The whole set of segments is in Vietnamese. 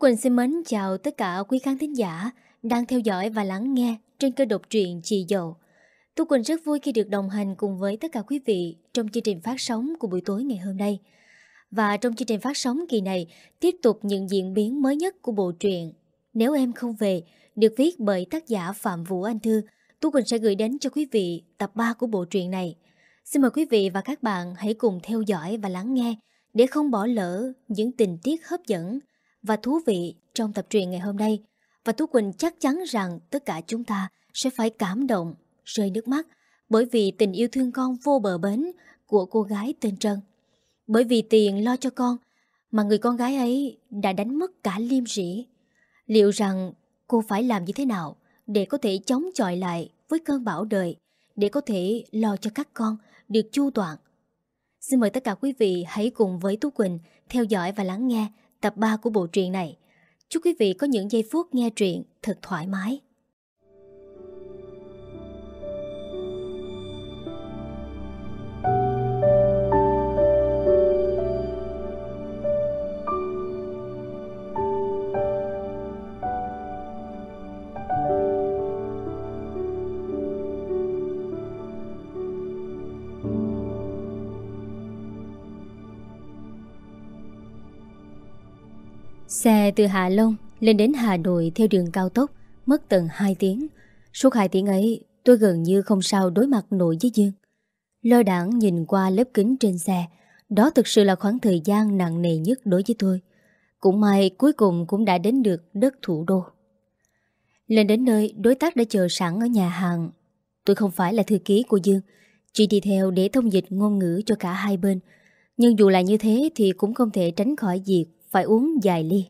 Quỳnh xin mến chào tất cả quý khán thính giả đang theo dõi và lắng nghe trên kênh độc truyện Chị Dậu. Tú Quỳnh rất vui khi được đồng hành cùng với tất cả quý vị trong chương trình phát sóng của buổi tối ngày hôm nay. Và trong chương trình phát sóng kỳ này, tiếp tục những diễn biến mới nhất của bộ truyện Nếu em không về được viết bởi tác giả Phạm Vũ Anh Thư. Tú Quỳnh sẽ gửi đến cho quý vị tập 3 của bộ truyện này. Xin mời quý vị và các bạn hãy cùng theo dõi và lắng nghe để không bỏ lỡ những tình tiết hấp dẫn và thú vị trong tập truyện ngày hôm nay. Và Tú Quỳnh chắc chắn rằng tất cả chúng ta sẽ phải cảm động, rơi nước mắt bởi vì tình yêu thương con vô bờ bến của cô gái tên Trân. Bởi vì tiền lo cho con mà người con gái ấy đã đánh mất cả liêm rỉ. Liệu rằng cô phải làm như thế nào để có thể chống chọi lại với cơn bão đời, để có thể lo cho các con được chu toàn. Xin mời tất cả quý vị hãy cùng với Tú Quỳnh theo dõi và lắng nghe tập 3 của bộ truyện này. Chúc quý vị có những giây phút nghe truyện thật thoải mái. Xe từ Hạ Long lên đến Hà Nội theo đường cao tốc mất tận 2 tiếng. Suốt 2 tiếng ấy, tôi gần như không sao đối mặt nổi với Dương. Lơ đảng nhìn qua lớp kính trên xe, đó thực sự là khoảng thời gian nặng nề nhất đối với tôi. Cũng may cuối cùng cũng đã đến được đất thủ đô. Lên đến nơi, đối tác đã chờ sẵn ở nhà hàng. Tôi không phải là thư ký của Dương, chỉ đi theo để thông dịch ngôn ngữ cho cả hai bên. Nhưng dù là như thế thì cũng không thể tránh khỏi việc phải uống vài ly.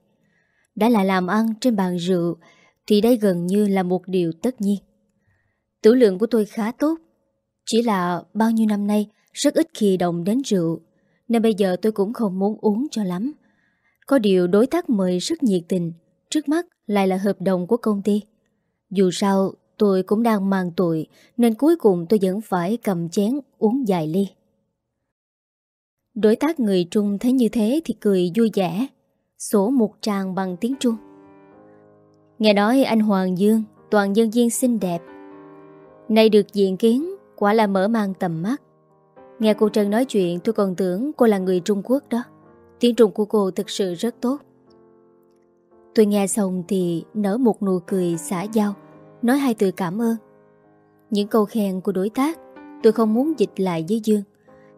Đã là làm ăn trên bàn rượu thì đây gần như là một điều tất nhiên. Tử lượng của tôi khá tốt, chỉ là bao nhiêu năm nay rất ít khi động đến rượu, nên bây giờ tôi cũng không muốn uống cho lắm. Có điều đối tác mời rất nhiệt tình, trước mắt lại là hợp đồng của công ty. Dù sao, tôi cũng đang mang tuổi, nên cuối cùng tôi vẫn phải cầm chén uống vài ly. Đối tác người Trung thấy như thế thì cười vui vẻ, sổ một tràng bằng tiếng Trung. Nghe nói anh Hoàng Dương, toàn dân viên xinh đẹp. Nay được diện kiến, quả là mở mang tầm mắt. Nghe cô Trân nói chuyện tôi còn tưởng cô là người Trung Quốc đó. Tiếng Trung của cô thực sự rất tốt. Tôi nghe xong thì nở một nụ cười xả giao, nói hai từ cảm ơn. Những câu khen của đối tác tôi không muốn dịch lại với Dương.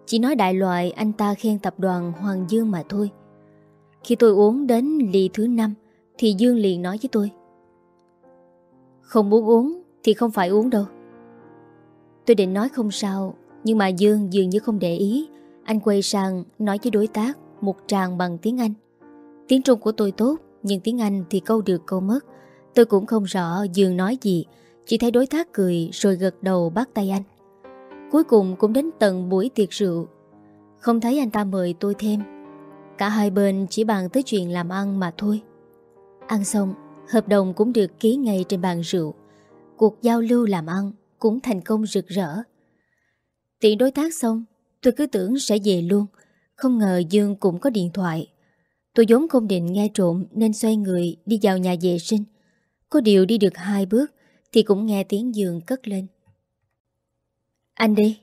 Chỉ nói đại loại, anh ta khen tập đoàn Hoàng Dương mà thôi. Khi tôi uống đến ly thứ năm, Thì Dương liền nói với tôi. Không muốn uống Thì không phải uống đâu. Tôi định nói không sao, Nhưng mà Dương dường như không để ý. Anh quay sang nói với đối tác Một tràng bằng tiếng Anh. Tiếng Trung của tôi tốt, Nhưng tiếng Anh thì câu được câu mất. Tôi cũng không rõ Dương nói gì, Chỉ thấy đối tác cười rồi gật đầu bắt tay anh. Cuối cùng cũng đến tận buổi tiệc rượu. Không thấy anh ta mời tôi thêm. Cả hai bên chỉ bàn tới chuyện làm ăn mà thôi. Ăn xong, Hợp đồng cũng được ký ngay trên bàn rượu. Cuộc giao lưu làm ăn Cũng thành công rực rỡ. Tiện đối tác xong, Tôi cứ tưởng sẽ về luôn. Không ngờ Dương cũng có điện thoại. Tôi vốn không định nghe trộm Nên xoay người đi vào nhà vệ sinh. Có điều đi được hai bước Thì cũng nghe tiếng Dương cất lên anh đi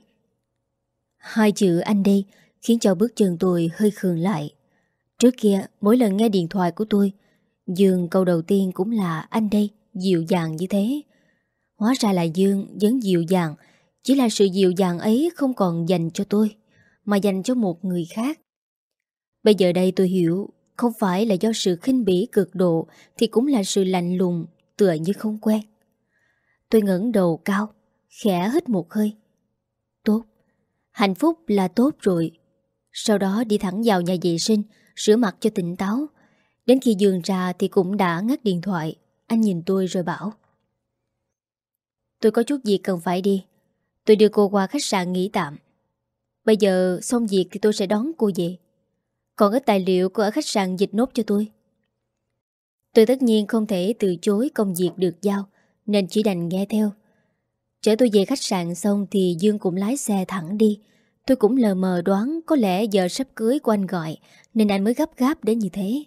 Hai chữ anh đi khiến cho bước chân tôi hơi khường lại. Trước kia, mỗi lần nghe điện thoại của tôi, Dương câu đầu tiên cũng là anh đây, dịu dàng như thế. Hóa ra là Dương vẫn dịu dàng, chỉ là sự dịu dàng ấy không còn dành cho tôi, mà dành cho một người khác. Bây giờ đây tôi hiểu, không phải là do sự khinh bỉ cực độ, thì cũng là sự lạnh lùng, tựa như không quen. Tôi ngẩng đầu cao, khẽ hít một hơi, hạnh phúc là tốt rồi. Sau đó đi thẳng vào nhà vệ sinh, rửa mặt cho tỉnh táo. Đến khi giường ra thì cũng đã ngắt điện thoại. Anh nhìn tôi rồi bảo. Tôi có chút việc cần phải đi. Tôi đưa cô qua khách sạn nghỉ tạm. Bây giờ xong việc thì tôi sẽ đón cô về. Còn ít tài liệu cô ở khách sạn dịch nốt cho tôi. Tôi tất nhiên không thể từ chối công việc được giao, nên chỉ đành nghe theo. Chở tôi về khách sạn xong thì Dương cũng lái xe thẳng đi. Tôi cũng lờ mờ đoán có lẽ giờ sắp cưới của anh gọi, nên anh mới gấp gáp đến như thế.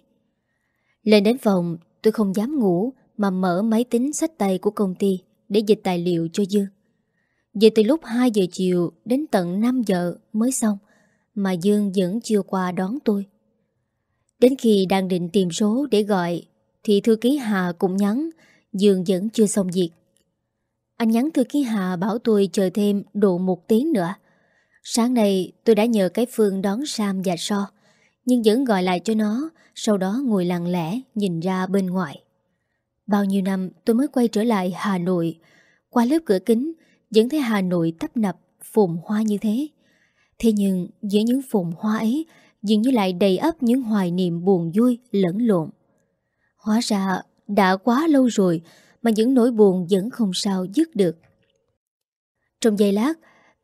Lên đến phòng, tôi không dám ngủ Mà mở máy tính sách tay của công ty Để dịch tài liệu cho Dương Về từ lúc 2 giờ chiều Đến tận 5 giờ mới xong Mà Dương vẫn chưa qua đón tôi Đến khi đang định tìm số để gọi Thì thư ký Hà cũng nhắn, Dương vẫn chưa xong việc anh nhắn thư ký Hà bảo tôi chờ thêm độ một tiếng nữa. Sáng nay, tôi đã nhờ cái Phương đón Sam và So, Nhưng vẫn gọi lại cho nó, Sau đó ngồi lặng lẽ nhìn ra bên ngoài. Bao nhiêu năm tôi mới quay trở lại Hà Nội, Qua lớp cửa kính, Vẫn thấy Hà Nội tấp nập, phồn hoa như thế. Thế nhưng giữa những phồn hoa ấy, Dường như lại đầy ấp những hoài niệm buồn vui lẫn lộn. Hóa ra đã quá lâu rồi mà những nỗi buồn vẫn không sao dứt được. Trong giây lát,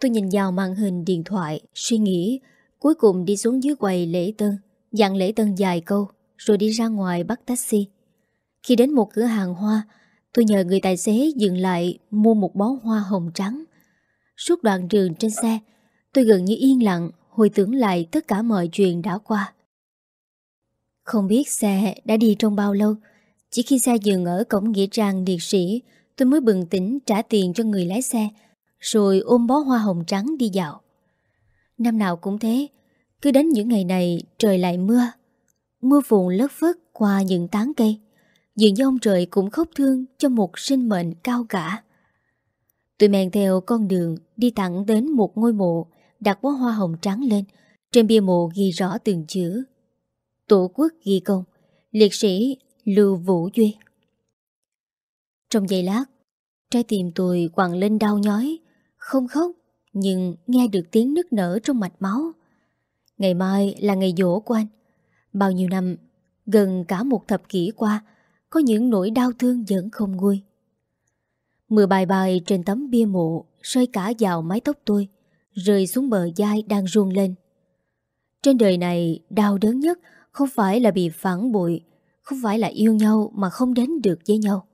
Tôi nhìn vào màn hình điện thoại, Suy nghĩ, Cuối cùng đi xuống dưới quầy lễ tân, Dặn lễ tân dài câu, Rồi đi ra ngoài bắt taxi. Khi đến một cửa hàng hoa, Tôi nhờ người tài xế dừng lại Mua một bó hoa hồng trắng. Suốt đoạn đường trên xe, Tôi gần như yên lặng Hồi tưởng lại tất cả mọi chuyện đã qua. Không biết xe đã đi trong bao lâu chỉ khi xe dừng ở cổng Nghĩa Trang Liệt Sĩ, Tôi mới bừng tỉnh trả tiền cho người lái xe, rồi ôm bó hoa hồng trắng đi dạo. Năm nào cũng thế, Cứ đến những ngày này trời lại mưa. Mưa phùn lất phất qua những tán cây, Dường như ông trời cũng khóc thương cho một sinh mệnh cao cả. Tôi men theo con đường đi thẳng đến một ngôi mộ Đặt bó hoa hồng trắng lên, Trên bia mộ ghi rõ từng chữ. Tổ quốc ghi công, Liệt sĩ Lưu Vũ Duy. Trong giây lát, Trái tim tôi quặn lên đau nhói, không khóc, Nhưng nghe được tiếng nức nở trong mạch máu. Ngày mai là ngày dỗ của anh. Bao nhiêu năm, Gần cả một thập kỷ qua, Có những nỗi đau thương vẫn không nguôi. Mưa bài bài trên tấm bia mộ, Rơi cả vào mái tóc tôi, Rơi xuống bờ vai đang ruông lên. Trên đời này, Đau đớn nhất Không phải là bị phản bội không phải là yêu nhau mà không đến được với nhau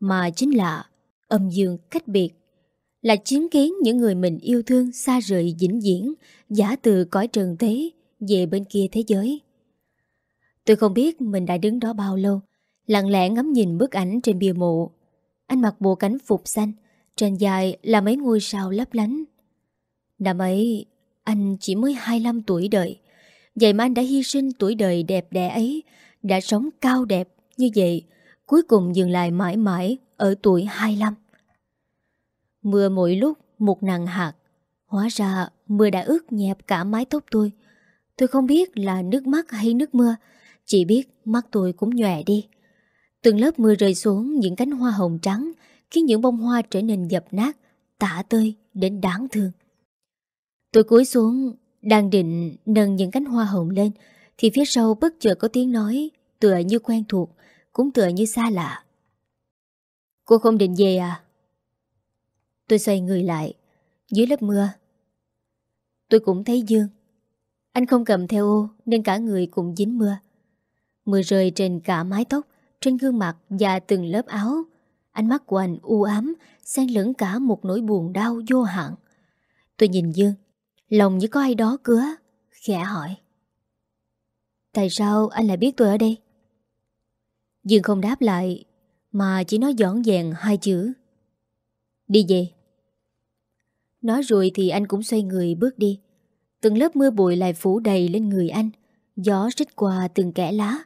Mà chính là Âm dương cách biệt là chứng kiến những người mình yêu thương xa rời vĩnh viễn, giả từ cõi trần thế về bên kia thế giới. Tôi không biết mình đã đứng đó bao lâu, lặng lẽ ngắm nhìn bức ảnh trên bia mộ. Anh mặc bộ cánh phục xanh, trên dài là mấy ngôi sao lấp lánh. Năm ấy, anh chỉ mới 25 tuổi đời. Vậy mà anh đã hy sinh tuổi đời đẹp đẽ ấy, đã sống cao đẹp như vậy, cuối cùng dừng lại mãi mãi ở tuổi 25. Mưa mỗi lúc một nặng hạt Hóa ra mưa đã ướt nhẹp cả mái tóc tôi. Tôi không biết là nước mắt hay nước mưa Chỉ biết mắt tôi cũng nhòe đi. Từng lớp mưa rơi xuống những cánh hoa hồng trắng Khiến những bông hoa trở nên dập nát Tả tơi đến đáng thương. Tôi cúi xuống Đang định nâng những cánh hoa hồng lên Thì phía sau bất chợt có tiếng nói Tựa như quen thuộc, Cũng tựa như xa lạ. Cô không định về à? Tôi xoay người lại, Dưới lớp mưa. Tôi cũng thấy Dương. Anh không cầm theo ô, Nên cả người cũng dính mưa. Mưa rơi trên cả mái tóc, Trên gương mặt và từng lớp áo. Ánh mắt của anh u ám, xen lẫn cả một nỗi buồn đau vô hạn. Tôi nhìn Dương. Lòng như có ai đó cứa, Khẽ hỏi. Tại sao anh lại biết tôi ở đây? Dương không đáp lại, Mà chỉ nói dõn dàng hai chữ. Đi về. Nói rồi thì anh cũng xoay người bước đi. Từng lớp mưa bụi lại phủ đầy lên người anh. Gió rít qua từng kẻ lá.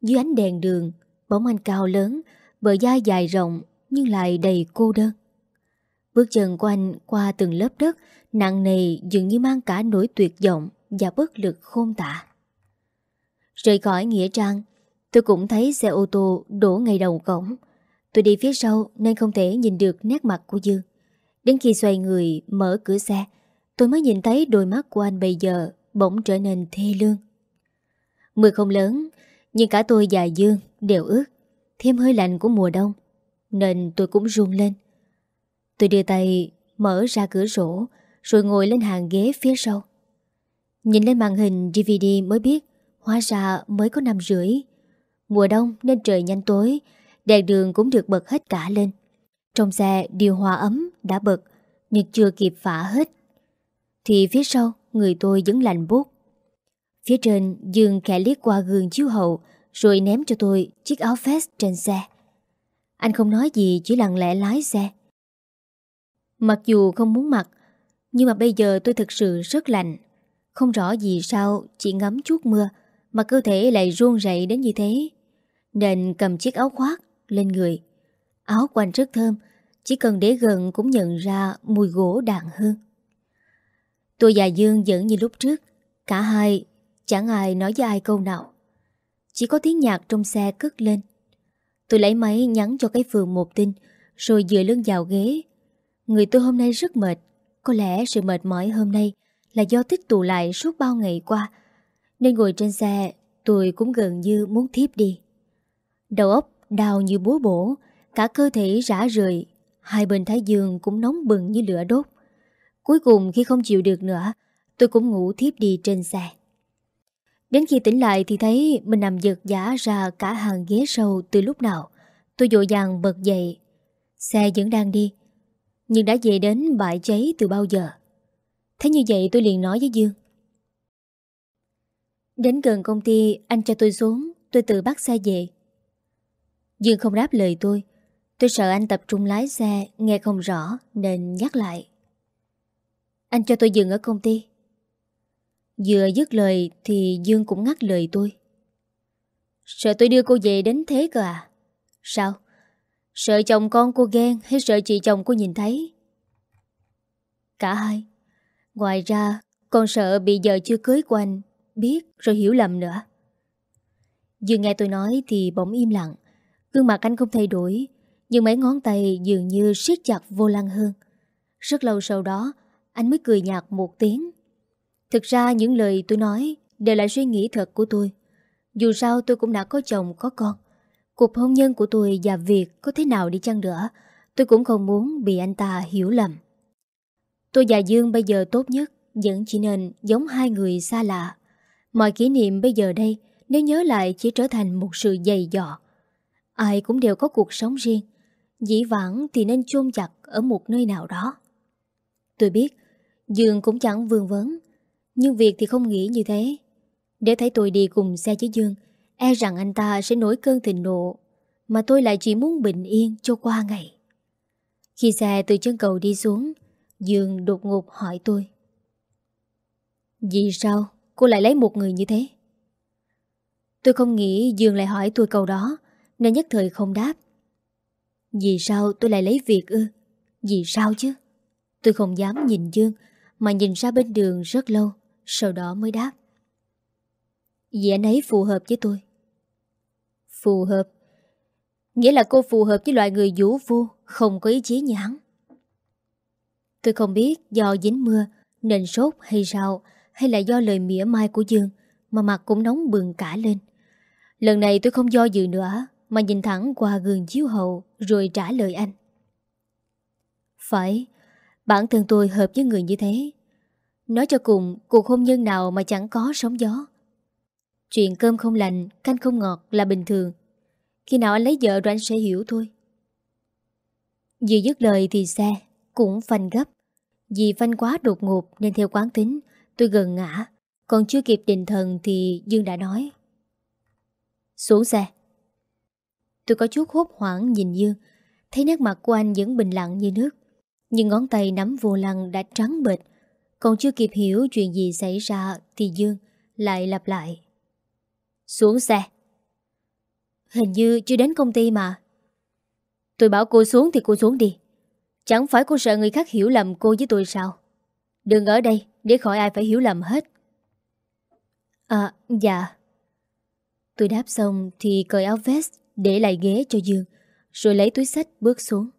Dưới ánh đèn đường, Bóng anh cao lớn, Bờ vai dài rộng Nhưng lại đầy cô đơn. Bước chân của anh qua từng lớp đất, Nặng nề dường như mang cả nỗi tuyệt vọng Và bất lực khôn tả. Rời khỏi Nghĩa Trang Tôi cũng thấy xe ô tô đổ ngay đầu cổng. Tôi đi phía sau nên không thể nhìn được nét mặt của Dương. Đến khi xoay người mở cửa xe, Tôi mới nhìn thấy đôi mắt của anh bây giờ Bỗng trở nên thê lương. Mưa không lớn, Nhưng cả tôi và Dương đều ướt, Thêm hơi lạnh của mùa đông, Nên tôi cũng run lên. Tôi đưa tay mở ra cửa sổ, Rồi ngồi lên hàng ghế phía sau. Nhìn lên màn hình DVD mới biết, Hóa ra mới có năm rưỡi. Mùa đông nên trời nhanh tối, Đèn đường cũng được bật hết cả lên. Trong xe, điều hòa ấm đã bật, Nhưng chưa kịp phả hết. Thì phía sau, người tôi vẫn lạnh bút Phía trên Dương khẽ liếc qua gương chiếu hậu, Rồi ném cho tôi chiếc áo vest trên xe. Anh không nói gì, Chỉ lặng lẽ lái xe. Mặc dù không muốn mặc, Nhưng mà bây giờ tôi thực sự rất lạnh. Không rõ gì sao, Chỉ ngắm chút mưa, Mà cơ thể lại run rẩy đến như thế. Nên cầm chiếc áo khoác lên người. Áo của anh rất thơm, Chỉ cần để gần cũng nhận ra Mùi gỗ đàn hương Tôi và Dương vẫn như lúc trước, Cả hai Chẳng ai nói với ai câu nào. Chỉ có tiếng nhạc trong xe cất lên. Tôi lấy máy nhắn cho cái phường một tin, Rồi dựa lưng vào ghế. Người tôi hôm nay rất mệt, Có lẽ sự mệt mỏi hôm nay Là do tích tụ lại suốt bao ngày qua, Nên ngồi trên xe Tôi cũng gần như muốn thiếp đi. Đầu óc đau như búa bổ, Cả cơ thể rã rời, Hai bên thái dương cũng nóng bừng như lửa đốt. Cuối cùng khi không chịu được nữa, Tôi cũng ngủ thiếp đi trên xe. Đến khi tỉnh lại thì thấy Mình nằm giật giả ra cả hàng ghế sâu Từ lúc nào. Tôi dội dàng bật dậy. Xe vẫn đang đi, Nhưng đã về đến bãi cháy từ bao giờ? Thế như vậy tôi liền nói với Dương. Đến gần công ty, Anh cho tôi xuống, Tôi tự bắt xe về. Dương không đáp lời tôi. Tôi sợ anh tập trung lái xe, Nghe không rõ, nên nhắc lại. Anh cho tôi dừng ở công ty. Vừa dứt lời Thì Dương cũng ngắt lời tôi. Sợ tôi đưa cô về đến thế cơ à? Sao? Sợ chồng con cô ghen Hay sợ chị chồng cô nhìn thấy? Cả hai. Ngoài ra Còn sợ bị vợ chưa cưới của anh Biết rồi hiểu lầm nữa. Dương nghe tôi nói thì bỗng im lặng. Gương mặt anh không thay đổi, Nhưng mấy ngón tay dường như siết chặt vô lăng hơn. Rất lâu sau đó, Anh mới cười nhạt một tiếng. Thực ra những lời tôi nói Đều là suy nghĩ thật của tôi. Dù sao tôi cũng đã có chồng, có con. Cuộc hôn nhân của tôi và việc có thế nào đi chăng nữa, Tôi cũng không muốn bị anh ta hiểu lầm. Tôi và Dương bây giờ tốt nhất, Vẫn chỉ nên giống hai người xa lạ. Mọi kỷ niệm bây giờ đây, Nếu nhớ lại chỉ trở thành một sự dày dọ Ai cũng đều có cuộc sống riêng. Dĩ vãng thì nên chôn chặt Ở một nơi nào đó. Tôi biết, Dương cũng chẳng vương vấn, Nhưng việc thì không nghĩ như thế. Để thấy tôi đi cùng xe với Dương E rằng anh ta sẽ nổi cơn thịnh nộ, Mà tôi lại chỉ muốn bình yên cho qua ngày. Khi xe từ chân cầu đi xuống, Dương đột ngột hỏi tôi. Vì sao cô lại lấy một người như thế? Tôi không nghĩ Dương lại hỏi tôi câu đó. Nên nhất thời không đáp. Vì sao tôi lại lấy việc ư? Vì sao chứ? Tôi không dám nhìn Dương, Mà nhìn ra bên đường rất lâu, Sau đó mới đáp. Vì anh ấy phù hợp với tôi. Phù hợp? Nghĩa là cô phù hợp với loại người vũ phu, Không có ý chí nhãn Tôi không biết do dính mưa Nên sốt hay sao Hay là do lời mỉa mai của Dương Mà mặt cũng nóng bừng cả lên. Lần này tôi không do dự nữa. Mà nhìn thẳng qua gương chiếu hậu Rồi trả lời anh. Phải, Bản thân tôi hợp với người như thế. Nói cho cùng, Cuộc hôn nhân nào mà chẳng có sóng gió. Chuyện cơm không lành, Canh không ngọt là bình thường. Khi nào anh lấy vợ rồi anh sẽ hiểu thôi. Vì dứt lời thì xe Cũng phanh gấp. Vì phanh quá đột ngột nên theo quán tính, Tôi gần ngã. Còn chưa kịp định thần thì Dương đã nói. Xuống xe. Tôi có chút hốt hoảng nhìn Dương Thấy nét mặt của anh vẫn bình lặng như nước. Nhưng ngón tay nắm vô lăng đã trắng bệt Còn chưa kịp hiểu chuyện gì xảy ra Thì Dương lại lặp lại. Xuống xe. Hình như chưa đến công ty mà. Tôi bảo cô xuống thì cô xuống đi. Chẳng phải cô sợ người khác hiểu lầm cô với tôi sao? Đừng ở đây, Để khỏi ai phải hiểu lầm hết. À dạ. Tôi đáp xong thì cởi áo vest. Để lại ghế cho Dương, Rồi lấy túi sách bước xuống.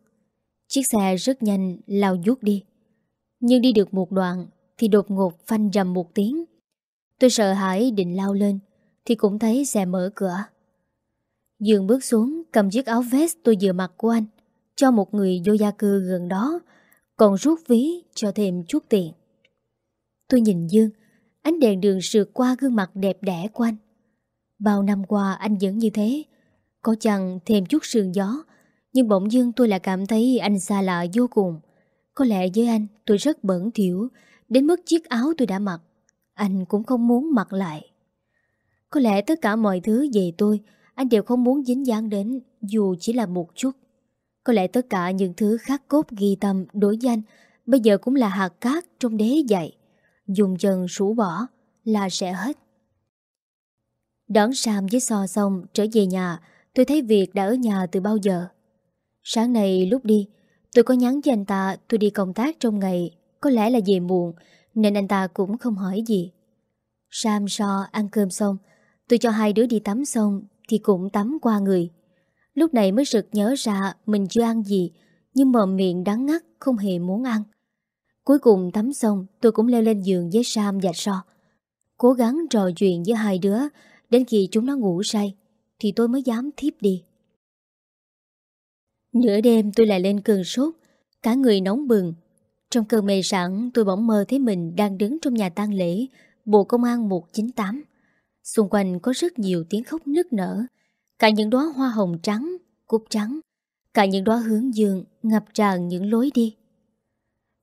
Chiếc xe rất nhanh lao vuốt đi. Nhưng đi được một đoạn Thì đột ngột phanh rầm một tiếng. Tôi sợ hãi định lao lên Thì cũng thấy xe mở cửa. Dương bước xuống, cầm chiếc áo vest tôi vừa mặc của anh, Cho một người vô gia cư gần đó, Còn rút ví cho thêm chút tiền. Tôi nhìn Dương, Ánh đèn đường sượt qua gương mặt đẹp đẽ của anh. Bao năm qua anh vẫn như thế có chăng thêm chút sương gió, Nhưng bỗng dưng tôi lại cảm thấy anh xa lạ vô cùng. Có lẽ với anh, tôi rất bẩn thiểu Đến mức chiếc áo tôi đã mặc, Anh cũng không muốn mặc lại. Có lẽ tất cả mọi thứ về tôi, Anh đều không muốn dính dáng đến, Dù chỉ là một chút. Có lẽ tất cả những thứ khắc cốt ghi tâm đối danh Bây giờ cũng là hạt cát trong đế dậy Dùng chân rũ bỏ Là sẽ hết. Đón Sam với so xong trở về nhà Tôi thấy Việt đã ở nhà từ bao giờ? Sáng nay lúc đi, Tôi có nhắn cho anh ta, tôi đi công tác trong ngày, Có lẽ là về muộn, Nên anh ta cũng không hỏi gì. Sam so ăn cơm xong, Tôi cho hai đứa đi tắm xong Thì cũng tắm qua người. Lúc này mới sực nhớ ra Mình chưa ăn gì, Nhưng mồm miệng đắng ngắt, không hề muốn ăn. Cuối cùng tắm xong, Tôi cũng leo lên giường với Sam và So Cố gắng trò chuyện với hai đứa Đến khi chúng nó ngủ say. Thì tôi mới dám thiếp đi. Nửa đêm tôi lại lên cơn sốt, Cả người nóng bừng. Trong cơn mê sẵn tôi bỗng mơ thấy mình Đang đứng trong nhà tang lễ, Bộ Công an 198 Xung quanh có rất nhiều tiếng khóc nức nở, Cả những đóa hoa hồng trắng, Cúc trắng, Cả những đóa hướng dương ngập tràn những lối đi.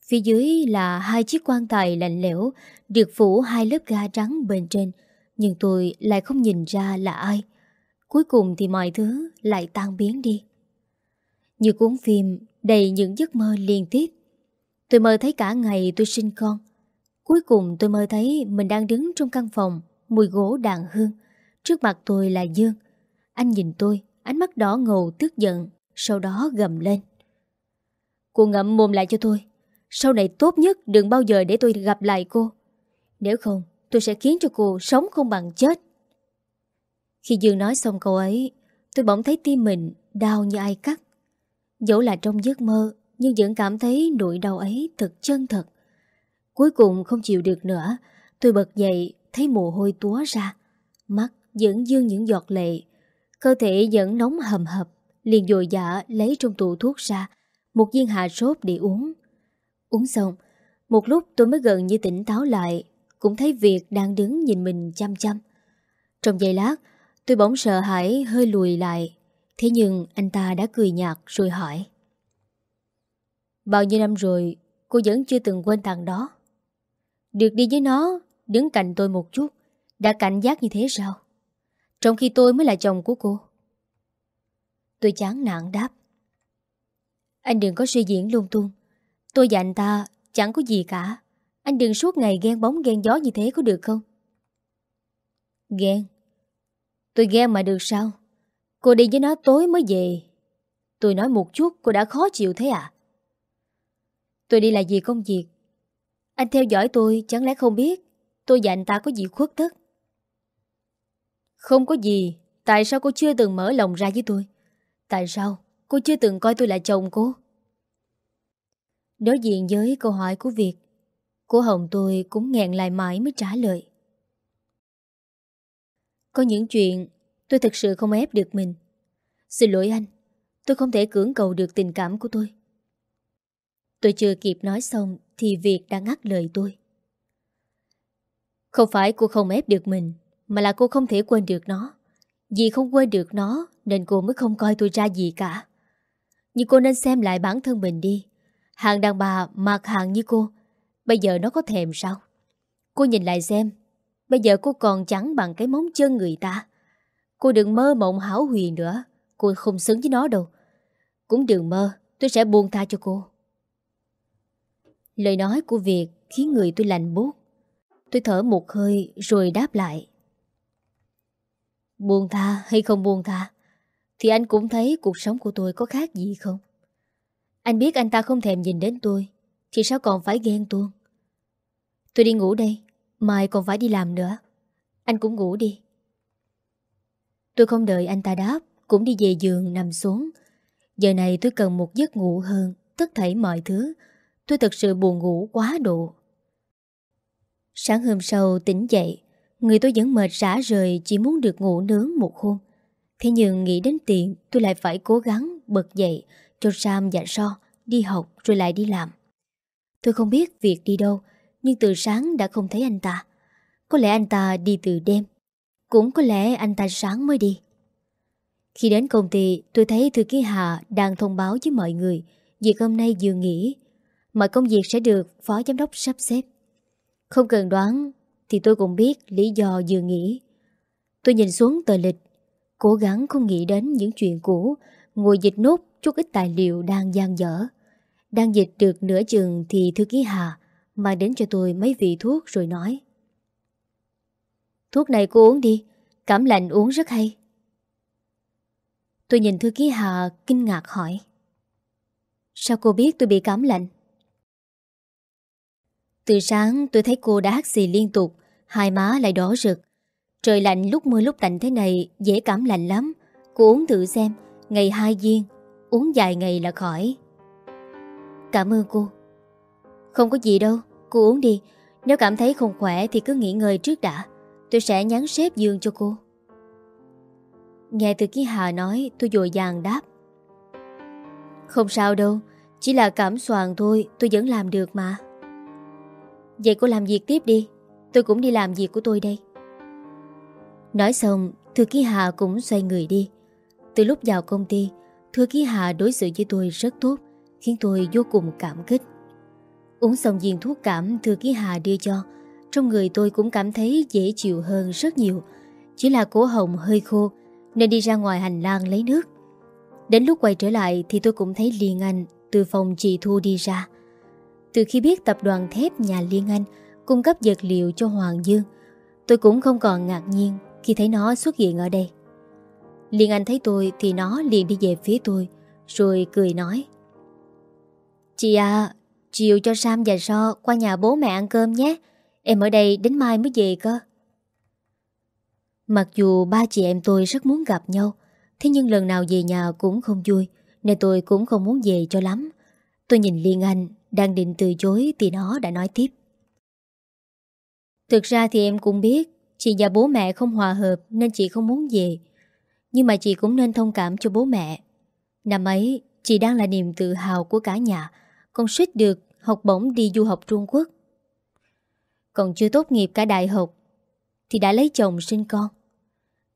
Phía dưới là hai chiếc quan tài lạnh lẽo, Được phủ hai lớp ga trắng bên trên, Nhưng tôi lại không nhìn ra là ai. Cuối cùng thì mọi thứ lại tan biến đi. Như cuốn phim đầy những giấc mơ liên tiếp Tôi mơ thấy cả ngày tôi sinh con. Cuối cùng tôi mơ thấy mình đang đứng trong căn phòng Mùi gỗ đàn hương. Trước mặt tôi là Dương. Anh nhìn tôi, ánh mắt đỏ ngầu tức giận Sau đó gầm lên. Cô ngậm mồm lại cho tôi. Sau này tốt nhất đừng bao giờ để tôi gặp lại cô. Nếu không tôi sẽ khiến cho cô sống không bằng chết. Khi Dương nói xong câu ấy, Tôi bỗng thấy tim mình đau như ai cắt. Dẫu là trong giấc mơ, Nhưng vẫn cảm thấy nỗi đau ấy thật chân thật. Cuối cùng không chịu được nữa, Tôi bật dậy, thấy mồ hôi túa ra. Mắt vẫn dương những giọt lệ, Cơ thể vẫn nóng hầm hập, Liền dội dã lấy trong tủ thuốc ra, Một viên hạ sốt để uống. Uống xong, Một lúc tôi mới gần như tỉnh táo lại, Cũng thấy Việt đang đứng nhìn mình chăm chăm. Trong giây lát Tôi bỗng sợ hãi, hơi lùi lại. Thế nhưng anh ta đã cười nhạt rồi hỏi. Bao nhiêu năm rồi, Cô vẫn chưa từng quên thằng đó? Được đi với nó, Đứng cạnh tôi một chút. Đã cảnh giác như thế sao? Trong khi tôi mới là chồng của cô. Tôi chán nản đáp. Anh đừng có suy diễn lung tung. Tôi và anh ta chẳng có gì cả. Anh đừng suốt ngày ghen bóng ghen gió như thế có được không? Ghen? Tôi ghen mà được sao? Cô đi với nó tối mới về. Tôi nói một chút, cô đã khó chịu thế à? Tôi đi là vì công việc. Anh theo dõi tôi, chẳng lẽ không biết? Tôi và anh ta có gì khuất tất? Không có gì. Tại sao cô chưa từng mở lòng ra với tôi? Tại sao cô chưa từng coi tôi là chồng cô? Đối diện với câu hỏi của Việt Cô Hồng tôi cũng nghẹn lại mãi mới trả lời. Có những chuyện tôi thực sự không ép được mình. Xin lỗi anh, Tôi không thể cưỡng cầu được tình cảm của tôi. Tôi chưa kịp nói xong Thì Việt đã ngắt lời tôi. Không phải cô không ép được mình, Mà là cô không thể quên được nó. Vì không quên được nó Nên cô mới không coi tôi ra gì cả. Nhưng cô nên xem lại bản thân mình đi. Hàng đàn bà mặc hàng như cô, Bây giờ nó có thèm sao? Cô nhìn lại xem Bây giờ cô còn chẳng bằng cái móng chân người ta. Cô đừng mơ mộng hảo huyền nữa. Cô không xứng với nó đâu. Cũng đừng mơ, Tôi sẽ buông tha cho cô. Lời nói của Việt khiến người tôi lạnh buốt. Tôi thở một hơi rồi đáp lại. Buông tha hay không buông tha, Thì anh cũng thấy cuộc sống của tôi có khác gì không? Anh biết anh ta không thèm nhìn đến tôi, Thì sao còn phải ghen tuông? Tôi đi ngủ đây Mai còn phải đi làm nữa. Anh cũng ngủ đi. Tôi không đợi anh ta đáp, Cũng đi về giường nằm xuống. Giờ này tôi cần một giấc ngủ hơn, Tất thảy mọi thứ. Tôi thật sự buồn ngủ quá độ. Sáng hôm sau tỉnh dậy, Người tôi vẫn mệt rã rời, Chỉ muốn được ngủ nướng một hôm. Thế nhưng nghĩ đến tiền, Tôi lại phải cố gắng bật dậy Cho Sam và So, đi học rồi lại đi làm. Tôi không biết việc đi đâu nhưng từ sáng đã không thấy anh ta. Có lẽ anh ta đi từ đêm. Cũng có lẽ anh ta sáng mới đi. Khi đến công ty, tôi thấy thư ký Hà đang thông báo với mọi người Việc hôm nay vừa nghỉ. Mọi công việc sẽ được phó giám đốc sắp xếp. Không cần đoán Thì tôi cũng biết lý do vừa nghỉ. Tôi nhìn xuống tờ lịch, Cố gắng không nghĩ đến những chuyện cũ, Ngồi dịch nốt chút ít tài liệu đang gian dở. Đang dịch được nửa chừng Thì thư ký Hà Mang đến cho tôi mấy vị thuốc rồi nói. Thuốc này cô uống đi, Cảm lạnh uống rất hay. Tôi nhìn thư ký Hà kinh ngạc hỏi. Sao cô biết tôi bị cảm lạnh? Từ sáng tôi thấy cô đã hát xì liên tục, Hai má lại đỏ rực. Trời lạnh lúc mưa lúc tạnh thế này Dễ cảm lạnh lắm. Cô uống thử xem, Ngày hai viên, Uống vài ngày là khỏi. Cảm ơn cô. Không có gì đâu, Cô uống đi. Nếu cảm thấy không khỏe thì cứ nghỉ ngơi trước đã. Tôi sẽ nhắn sếp Dương cho cô. Nghe từ ký Hà nói, Tôi dội dàng đáp. Không sao đâu, Chỉ là cảm soạn thôi, Tôi vẫn làm được mà. Vậy cô làm việc tiếp đi, Tôi cũng đi làm việc của tôi đây. Nói xong, Thư ký Hà cũng xoay người đi. Từ lúc vào công ty, Thư ký Hà đối xử với tôi rất tốt, Khiến tôi vô cùng cảm kích. Uống xong viên thuốc cảm Thư ký Hà đưa cho. Trong người tôi cũng cảm thấy dễ chịu hơn rất nhiều. Chỉ là cổ hồng hơi khô, Nên đi ra ngoài hành lang lấy nước. Đến lúc quay trở lại Thì tôi cũng thấy Liên Anh Từ phòng chị Thu đi ra. Từ khi biết tập đoàn thép nhà Liên Anh Cung cấp vật liệu cho Hoàng Dương, Tôi cũng không còn ngạc nhiên Khi thấy nó xuất hiện ở đây. Liên Anh thấy tôi Thì nó liền đi về phía tôi, Rồi cười nói. Chị à Chiều cho Sam và So qua nhà bố mẹ ăn cơm nhé. Em ở đây đến mai mới về cơ. Mặc dù ba chị em tôi rất muốn gặp nhau, Thế nhưng lần nào về nhà cũng không vui, Nên tôi cũng không muốn về cho lắm. Tôi nhìn Liên Anh Đang định từ chối Thì nó đã nói tiếp. Thực ra thì em cũng biết, Chị và bố mẹ không hòa hợp Nên chị không muốn về. Nhưng mà chị cũng nên thông cảm cho bố mẹ. Năm ấy, Chị đang là niềm tự hào của cả nhà con suýt được học bổng đi du học Trung Quốc. Còn chưa tốt nghiệp cả đại học, Thì đã lấy chồng sinh con.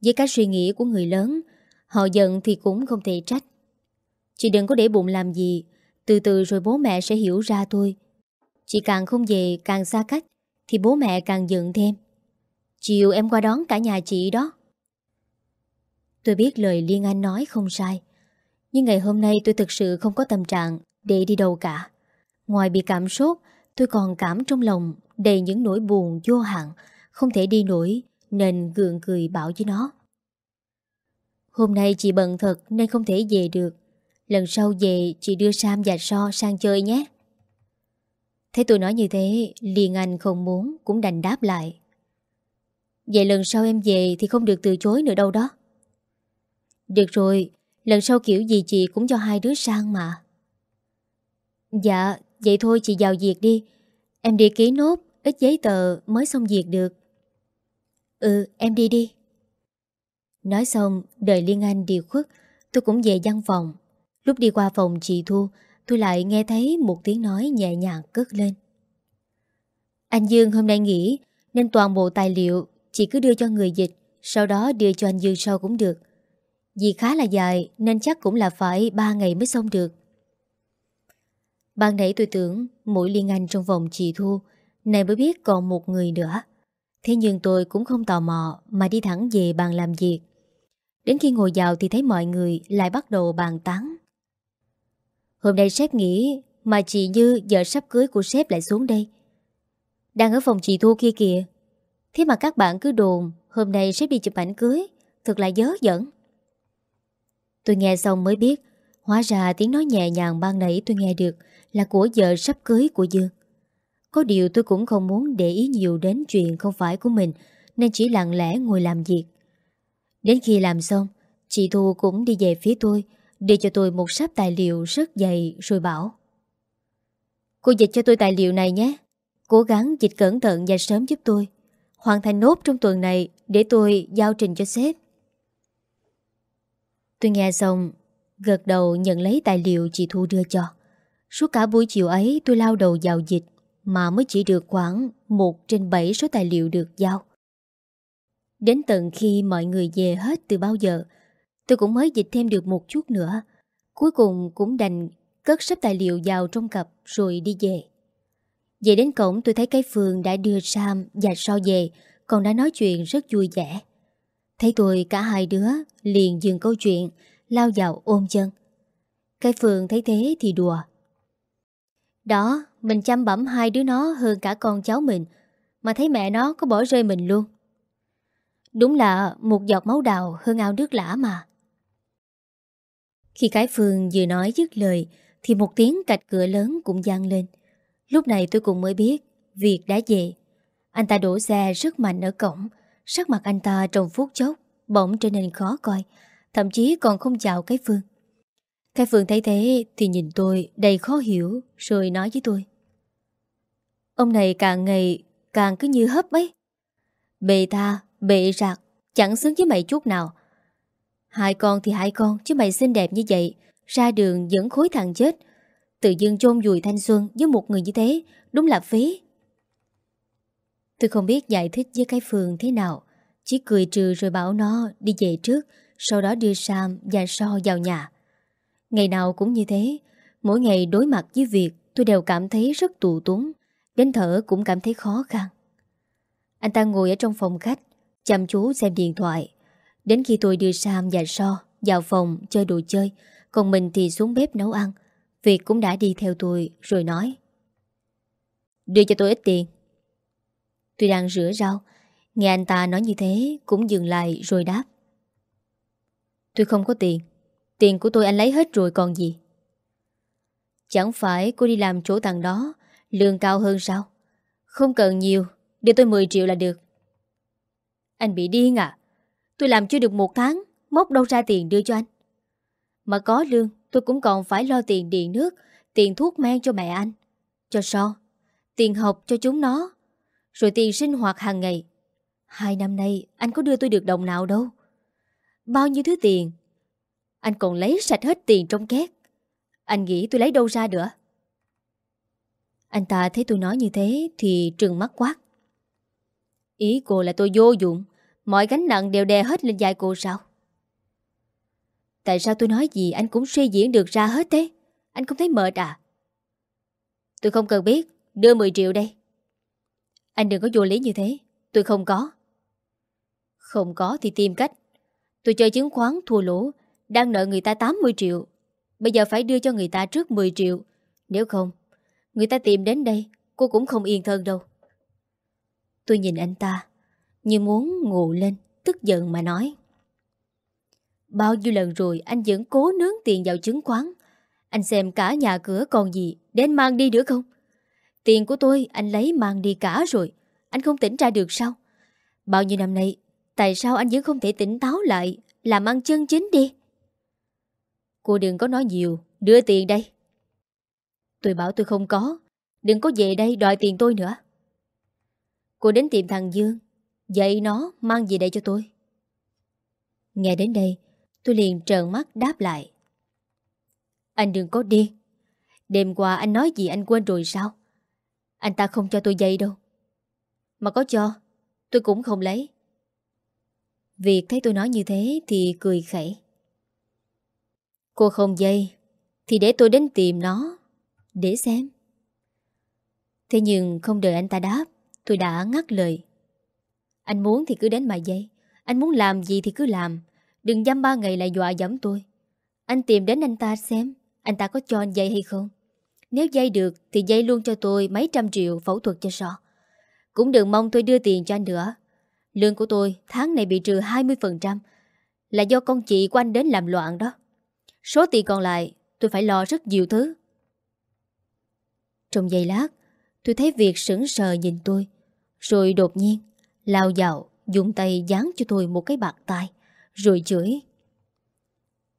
Với cái suy nghĩ của người lớn, Họ giận thì cũng không thể trách. Chị đừng có để bụng làm gì, Từ từ rồi bố mẹ sẽ hiểu ra thôi. Chị càng không về, càng xa cách, Thì bố mẹ càng giận thêm. Chiều em qua đón cả nhà chị đó. Tôi biết lời Liên Anh nói không sai, Nhưng ngày hôm nay tôi thực sự không có tâm trạng. Để đi đâu cả. Ngoài bị cảm sốt, Tôi còn cảm trong lòng Đầy những nỗi buồn vô hạn, Không thể đi nổi, Nên gượng cười bảo với nó. Hôm nay chị bận thật Nên không thể về được. Lần sau về, chị đưa Sam và So sang chơi nhé. Thấy tôi nói như thế Liền Anh không muốn, Cũng đành đáp lại. Vậy lần sau em về Thì không được từ chối nữa đâu đó. Được rồi, Lần sau kiểu gì chị cũng cho hai đứa sang mà. Dạ Vậy thôi, chị vào việc đi. Em đi ký nốt, Ít giấy tờ mới xong việc được. Ừ em đi đi. Nói xong, Đợi Liên Anh đi khuất, Tôi cũng về văn phòng. Lúc đi qua phòng chị Thu, Tôi lại nghe thấy một tiếng nói nhẹ nhàng cất lên. Anh Dương hôm nay nghỉ, Nên toàn bộ tài liệu Chị cứ đưa cho người dịch, Sau đó đưa cho anh Dương sau cũng được. Vì khá là dài, Nên chắc cũng là phải 3 ngày mới xong được. Ban nãy tôi tưởng Mỗi liên anh trong vòng chị Thu Này mới biết còn một người nữa. Thế nhưng tôi cũng không tò mò Mà đi thẳng về bàn làm việc. Đến khi ngồi vào thì thấy mọi người Lại bắt đầu bàn tán. Hôm nay sếp nghỉ Mà chị Như vợ sắp cưới của sếp lại xuống đây. Đang ở phòng chị Thu kia kìa. Thế mà các bạn cứ đồn Hôm nay sếp đi chụp ảnh cưới, Thật là dớ dẫn Tôi nghe xong mới biết, Hóa ra tiếng nói nhẹ nhàng ban nãy tôi nghe được là của vợ sắp cưới của Dương. Có điều tôi cũng không muốn để ý nhiều đến chuyện không phải của mình, Nên chỉ lặng lẽ ngồi làm việc. Đến khi làm xong, Chị Thu cũng đi về phía tôi, Đưa cho tôi một sắp tài liệu rất dày Rồi bảo, Cô dịch cho tôi tài liệu này nhé. Cố gắng dịch cẩn thận và sớm giúp tôi. Hoàn thành nốt trong tuần này Để tôi giao trình cho sếp. Tôi nghe xong, Gật đầu nhận lấy tài liệu chị Thu đưa cho. Suốt cả buổi chiều ấy tôi lao đầu vào dịch Mà mới chỉ được khoảng 1 trên 7 số tài liệu được giao Đến tận khi mọi người về hết từ bao giờ Tôi cũng mới dịch thêm được một chút nữa Cuối cùng cũng đành cất sắp tài liệu vào trong cặp rồi đi về Về đến cổng tôi thấy cái phường đã đưa Sam và So về Còn đã nói chuyện rất vui vẻ Thấy tôi cả hai đứa liền dừng câu chuyện, lao vào ôm chân. Cái Phương thấy thế thì đùa. Đó, mình chăm bẩm hai đứa nó hơn cả con cháu mình, mà thấy mẹ nó có bỏ rơi mình luôn. Đúng là một giọt máu đào hơn ao nước lã mà. Khi cái Phương vừa nói dứt lời, thì một tiếng cạch cửa lớn cũng gian lên. Lúc này tôi cũng mới biết Việc đã về Anh ta đổ xe rất mạnh ở cổng Sắc mặt anh ta trong phút chốc Bỗng trở nên khó coi Thậm chí còn không chào cái Phương cái Phương thấy thế thì nhìn tôi đầy khó hiểu Rồi nói với tôi. Ông này càng ngày càng cứ như hấp ấy. Bề ta, bệ rạc Chẳng xứng với mày chút nào. Hai con thì hai con Chứ mày xinh đẹp như vậy Ra đường dẫn khối thằng chết. Tự dưng chôn vùi thanh xuân với một người như thế Đúng là phí Tôi không biết giải thích với cái Phương thế nào. Chỉ cười trừ rồi bảo nó đi về trước Sau đó đưa Sam và So vào nhà. Ngày nào cũng như thế. Mỗi ngày đối mặt với việc Tôi đều cảm thấy rất tù túng, Đến thở cũng cảm thấy khó khăn. Anh ta ngồi ở trong phòng khách, Chăm chú xem điện thoại. Đến khi tôi đưa Sam và So Vào phòng chơi đồ chơi, Còn mình thì xuống bếp nấu ăn. Việt cũng đã đi theo tôi, rồi nói. Đưa cho tôi ít tiền. Tôi đang rửa rau. Nghe anh ta nói như thế, Cũng dừng lại rồi đáp. Tôi không có tiền. Tiền của tôi anh lấy hết rồi còn gì? Chẳng phải cô đi làm chỗ thằng đó, Lương cao hơn sao? Không cần nhiều, Để tôi 10 triệu là được. Anh bị điên à? Tôi làm chưa được một tháng, Móc đâu ra tiền đưa cho anh. Mà có lương, tôi cũng còn phải lo tiền điện nước, Tiền thuốc men cho mẹ anh. Cho so, Tiền học cho chúng nó, Rồi tiền sinh hoạt hàng ngày. Hai năm nay, anh có đưa tôi được đồng nào đâu? Bao nhiêu thứ tiền anh còn lấy sạch hết tiền trong két. Anh nghĩ tôi lấy đâu ra nữa? Anh ta thấy tôi nói như thế Thì trừng mắt quát. Ý cô là tôi vô dụng. Mọi gánh nặng đều đè hết lên vai cô sao? Tại sao tôi nói gì anh cũng suy diễn được ra hết thế? Anh không thấy mệt à? Tôi không cần biết. Đưa 10 triệu đây. Anh đừng có vô lý như thế. Tôi không có. Không có thì tìm cách. Tôi chơi chứng khoán, thua lỗ. Đang nợ người ta 80 triệu. Bây giờ phải đưa cho người ta trước 10 triệu. Nếu không, Người ta tìm đến đây, Cô cũng không yên thân đâu. Tôi nhìn anh ta, Như muốn ngủ lên, Tức giận mà nói. Bao nhiêu lần rồi anh vẫn cố nướng tiền vào chứng khoán. Anh xem cả nhà cửa còn gì, Đến mang đi nữa không? Tiền của tôi anh lấy mang đi cả rồi, Anh không tỉnh ra được sao? Bao nhiêu năm nay, Tại sao anh vẫn không thể tỉnh táo lại, Làm ăn chân chính đi? Cô đừng có nói nhiều. Đưa tiền đây. Tôi bảo tôi không có. Đừng có về đây đòi tiền tôi nữa. Cô đến tìm thằng Dương. Dạy nó mang gì đây cho tôi. Nghe đến đây, Tôi liền trợn mắt đáp lại. Anh đừng có đi Đêm qua anh nói gì anh quên rồi sao? Anh ta không cho tôi dây đâu. Mà có cho, Tôi cũng không lấy. Việc thấy tôi nói như thế Thì cười khẩy. Cô không dây, Thì để tôi đến tìm nó, Để xem. Thế nhưng không đợi anh ta đáp, Tôi đã ngắt lời. Anh muốn thì cứ đến mà dây, Anh muốn làm gì thì cứ làm, Đừng dăm ba ngày lại dọa dẫm tôi. Anh tìm đến anh ta xem, Anh ta có cho anh dây hay không. Nếu dây được thì dây luôn cho tôi Mấy trăm triệu phẫu thuật cho sọ Cũng đừng mong tôi đưa tiền cho anh nữa. Lương của tôi tháng này bị trừ 20% Là do con chị của anh đến làm loạn đó. Số tiền còn lại Tôi phải lo rất nhiều thứ Trong giây lát Tôi thấy việt sững sờ nhìn tôi Rồi đột nhiên Lao dạo Dùng tay dán cho tôi một cái bạc tay rồi chửi.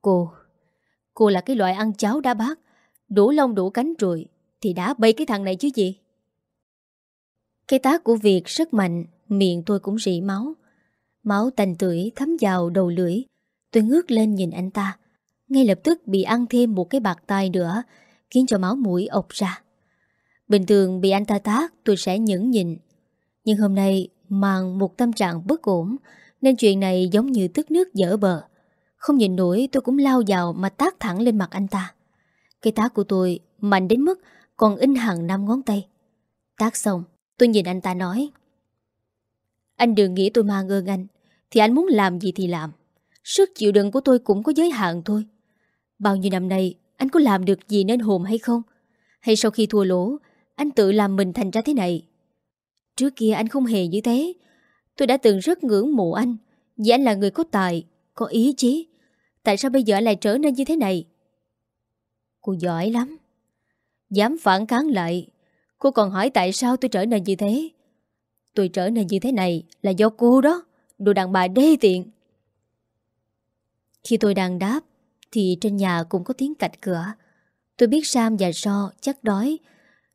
Cô, cô là cái loại ăn cháo đá bát, đủ lông đủ cánh rồi, thì đã bay cái thằng này chứ gì? Cái tác của Việt rất mạnh, miệng tôi cũng rỉ máu. Máu tành tưởi thấm vào đầu lưỡi. Tôi ngước lên nhìn anh ta. Ngay lập tức bị ăn thêm một cái bạc tay nữa, khiến cho máu mũi ọc ra. Bình thường bị anh ta tác tôi sẽ nhẫn nhịn. Nhưng hôm nay mang một tâm trạng bất ổn, nên chuyện này giống như tức nước dở bờ. Không nhìn nổi tôi cũng lao vào Mà tác thẳng lên mặt anh ta. Cái tác của tôi mạnh đến mức Còn in hẳn năm ngón tay. Tác xong tôi nhìn anh ta nói Anh đừng nghĩ tôi mang ơn anh Thì anh muốn làm gì thì làm. Sức chịu đựng của tôi cũng có giới hạn thôi. Bao nhiêu năm nay, Anh có làm được gì nên hồn hay không? Hay sau khi thua lỗ, Anh tự làm mình thành ra thế này? Trước kia anh không hề như thế. Tôi đã từng rất ngưỡng mộ anh. Vì anh là người có tài, Có ý chí. Tại sao bây giờ anh lại trở nên như thế này? Cô giỏi lắm. Dám phản kháng lại. Cô còn hỏi tại sao tôi trở nên như thế? Tôi trở nên như thế này Là do cô đó. Đồ đàn bà đê tiện. Khi tôi đang đáp thì trên nhà cũng có tiếng cạch cửa. Tôi biết Sam và So chắc đói.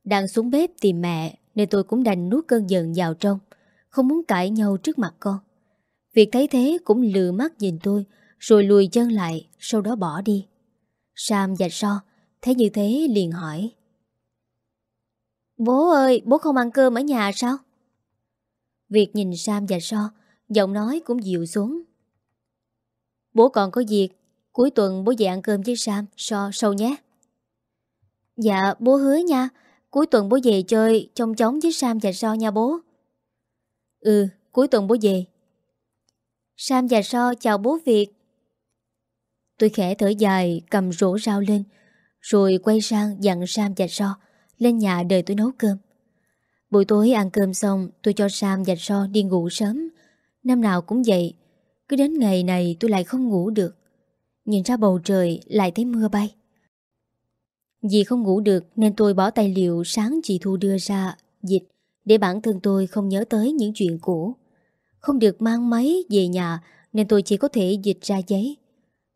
Đang xuống bếp tìm mẹ Nên tôi cũng đành nuốt cơn giận vào trong Không muốn cãi nhau trước mặt con. Việc thấy thế cũng lừa mắt nhìn tôi Rồi lùi chân lại Sau đó bỏ đi. Sam và So Thấy như thế liền hỏi. Bố ơi, bố không ăn cơm ở nhà sao? Việt nhìn Sam và So, giọng nói cũng dịu xuống. Bố còn có việc, cuối tuần bố về ăn cơm với Sam, So, sâu nhé. Dạ, bố hứa nha, cuối tuần bố về chơi trong chóng với Sam và So nha bố. Ừ, cuối tuần bố về. Sam và So chào bố Việt. Tôi khẽ thở dài, cầm rổ rau lên, rồi quay sang dặn Sam và So lên nhà đợi tôi nấu cơm. Buổi tối ăn cơm xong tôi cho Sam và So đi ngủ sớm. Năm nào cũng vậy. Cứ đến ngày này tôi lại không ngủ được. Nhìn ra bầu trời lại thấy mưa bay. Vì không ngủ được nên tôi bỏ tài liệu sáng chị Thu đưa ra dịch để bản thân tôi không nhớ tới những chuyện cũ. Không được mang máy về nhà nên tôi chỉ có thể dịch ra giấy.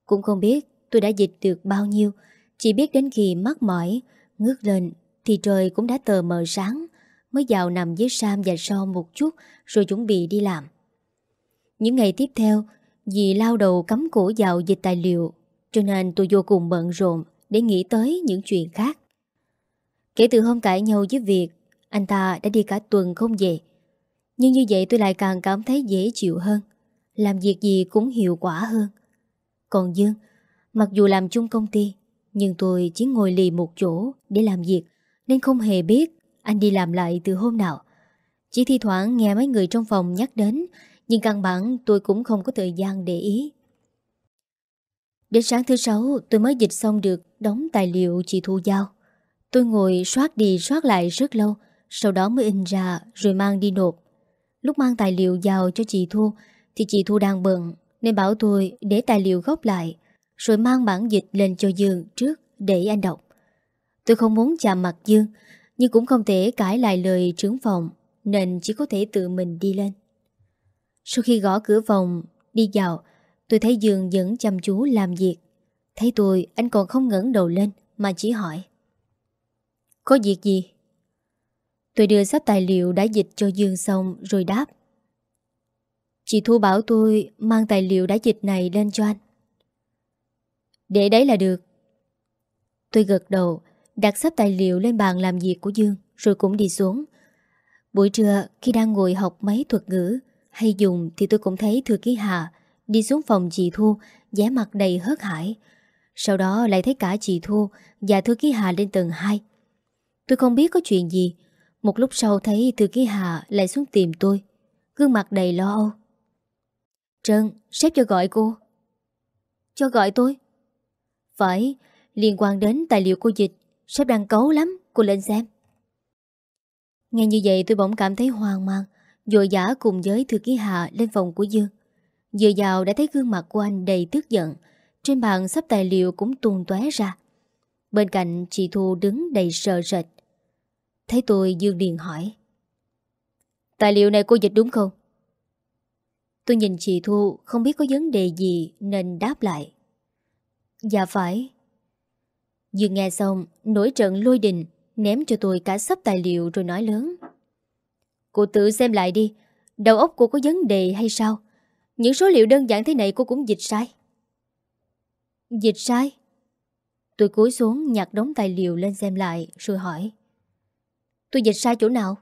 Cũng không biết tôi đã dịch được bao nhiêu, chỉ biết đến khi mắc mỏi, ngước lên thì trời cũng đã tờ mờ sáng Mới vào nằm với Sam và So một chút Rồi chuẩn bị đi làm Những ngày tiếp theo vì lao đầu cắm cổ vào dịch tài liệu Cho nên tôi vô cùng bận rộn Để nghĩ tới những chuyện khác. Kể từ hôm cãi nhau với việc Anh ta đã đi cả tuần không về. Nhưng như vậy tôi lại càng cảm thấy dễ chịu hơn Làm việc gì cũng hiệu quả hơn. Còn Dương Mặc dù làm chung công ty Nhưng tôi chỉ ngồi lì một chỗ Để làm việc nên không hề biết anh đi làm lại từ hôm nào. Chỉ thi thoảng nghe mấy người trong phòng nhắc đến, nhưng căn bản tôi cũng không có thời gian để ý. Đến sáng thứ sáu tôi mới dịch xong được đóng tài liệu chị Thu giao. Tôi ngồi soát đi soát lại rất lâu, sau đó mới in ra rồi mang đi nộp. Lúc mang tài liệu giao cho chị Thu thì chị Thu đang bận nên bảo tôi để tài liệu gốc lại rồi mang bản dịch lên cho Dương trước để anh đọc. Tôi không muốn chạm mặt Dương Nhưng cũng không thể cãi lại lời trưởng phòng Nên chỉ có thể tự mình đi lên sau khi gõ cửa phòng, Đi vào, Tôi thấy Dương vẫn chăm chú làm việc. Thấy tôi, anh còn không ngẩng đầu lên Mà chỉ hỏi. Có việc gì? Tôi đưa sắp tài liệu đã dịch cho Dương xong Rồi đáp. Chị Thu bảo tôi mang tài liệu đã dịch này lên cho anh. Để đấy là được. Tôi gật đầu, đặt sắp tài liệu lên bàn làm việc của Dương rồi cũng đi xuống. Buổi trưa, khi đang ngồi học máy thuật ngữ hay dùng thì tôi cũng thấy Thư Ký Hà đi xuống phòng chị Thu vẻ mặt đầy hớt hải. Sau đó lại thấy cả chị Thu và Thư Ký Hà lên tầng 2. Tôi không biết có chuyện gì. Một lúc sau thấy Thư Ký Hà lại xuống tìm tôi. Gương mặt đầy lo âu. Trân, sếp cho gọi cô. Cho gọi tôi? Phải, liên quan đến tài liệu cô dịch Sếp đang cấu lắm Cô lên xem Nghe như vậy tôi bỗng cảm thấy hoang mang Dội giả cùng với thư ký hạ lên phòng của Dương Vừa vào đã thấy gương mặt của anh đầy tức giận Trên bàn sắp tài liệu cũng tuôn tóe ra Bên cạnh chị Thu đứng đầy sợ sệt Thấy tôi Dương Điền hỏi Tài liệu này cô dịch đúng không? Tôi nhìn chị Thu không biết có vấn đề gì nên đáp lại Dạ phải Dương nghe xong, nổi trận lôi đình, ném cho tôi cả sắp tài liệu rồi nói lớn. Cô tự xem lại đi, đầu óc cô có vấn đề hay sao? Những số liệu đơn giản thế này cô cũng dịch sai. Dịch sai? Tôi cúi xuống nhặt đống tài liệu lên xem lại rồi hỏi. Tôi dịch sai chỗ nào?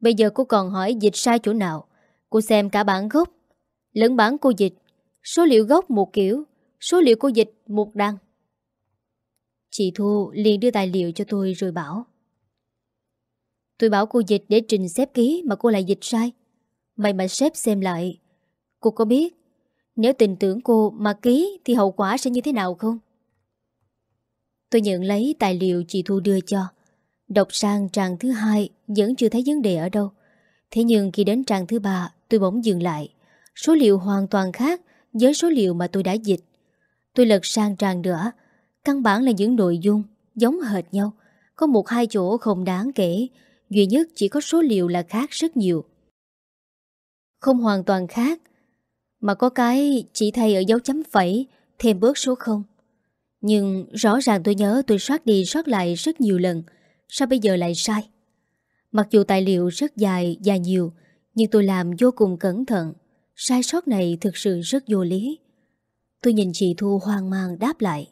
Bây giờ cô còn hỏi dịch sai chỗ nào? Cô xem cả bản gốc, lẫn bản cô dịch, số liệu gốc một kiểu, số liệu cô dịch một đăng. Chị Thu liền đưa tài liệu cho tôi rồi bảo Tôi bảo cô dịch để trình xếp ký mà cô lại dịch sai. May mà xếp xem lại. Cô có biết Nếu tình tưởng cô mà ký Thì hậu quả sẽ như thế nào không? Tôi nhận lấy tài liệu chị Thu đưa cho. Đọc sang trang thứ hai, Vẫn chưa thấy vấn đề ở đâu. Thế nhưng khi đến trang thứ ba, Tôi bỗng dừng lại. Số liệu hoàn toàn khác với số liệu mà tôi đã dịch. Tôi lật sang trang nữa. Căn bản là những nội dung Giống hệt nhau. Có một hai chỗ không đáng kể. Duy nhất chỉ có số liệu là khác rất nhiều. Không hoàn toàn khác, Mà có cái chỉ thay ở dấu chấm phẩy, Thêm bớt số không. Nhưng rõ ràng tôi nhớ tôi soát đi soát lại rất nhiều lần, Sao bây giờ lại sai? Mặc dù tài liệu rất dài và nhiều, Nhưng tôi làm vô cùng cẩn thận. Sai sót này thực sự rất vô lý. Tôi nhìn chị Thu hoang mang đáp lại.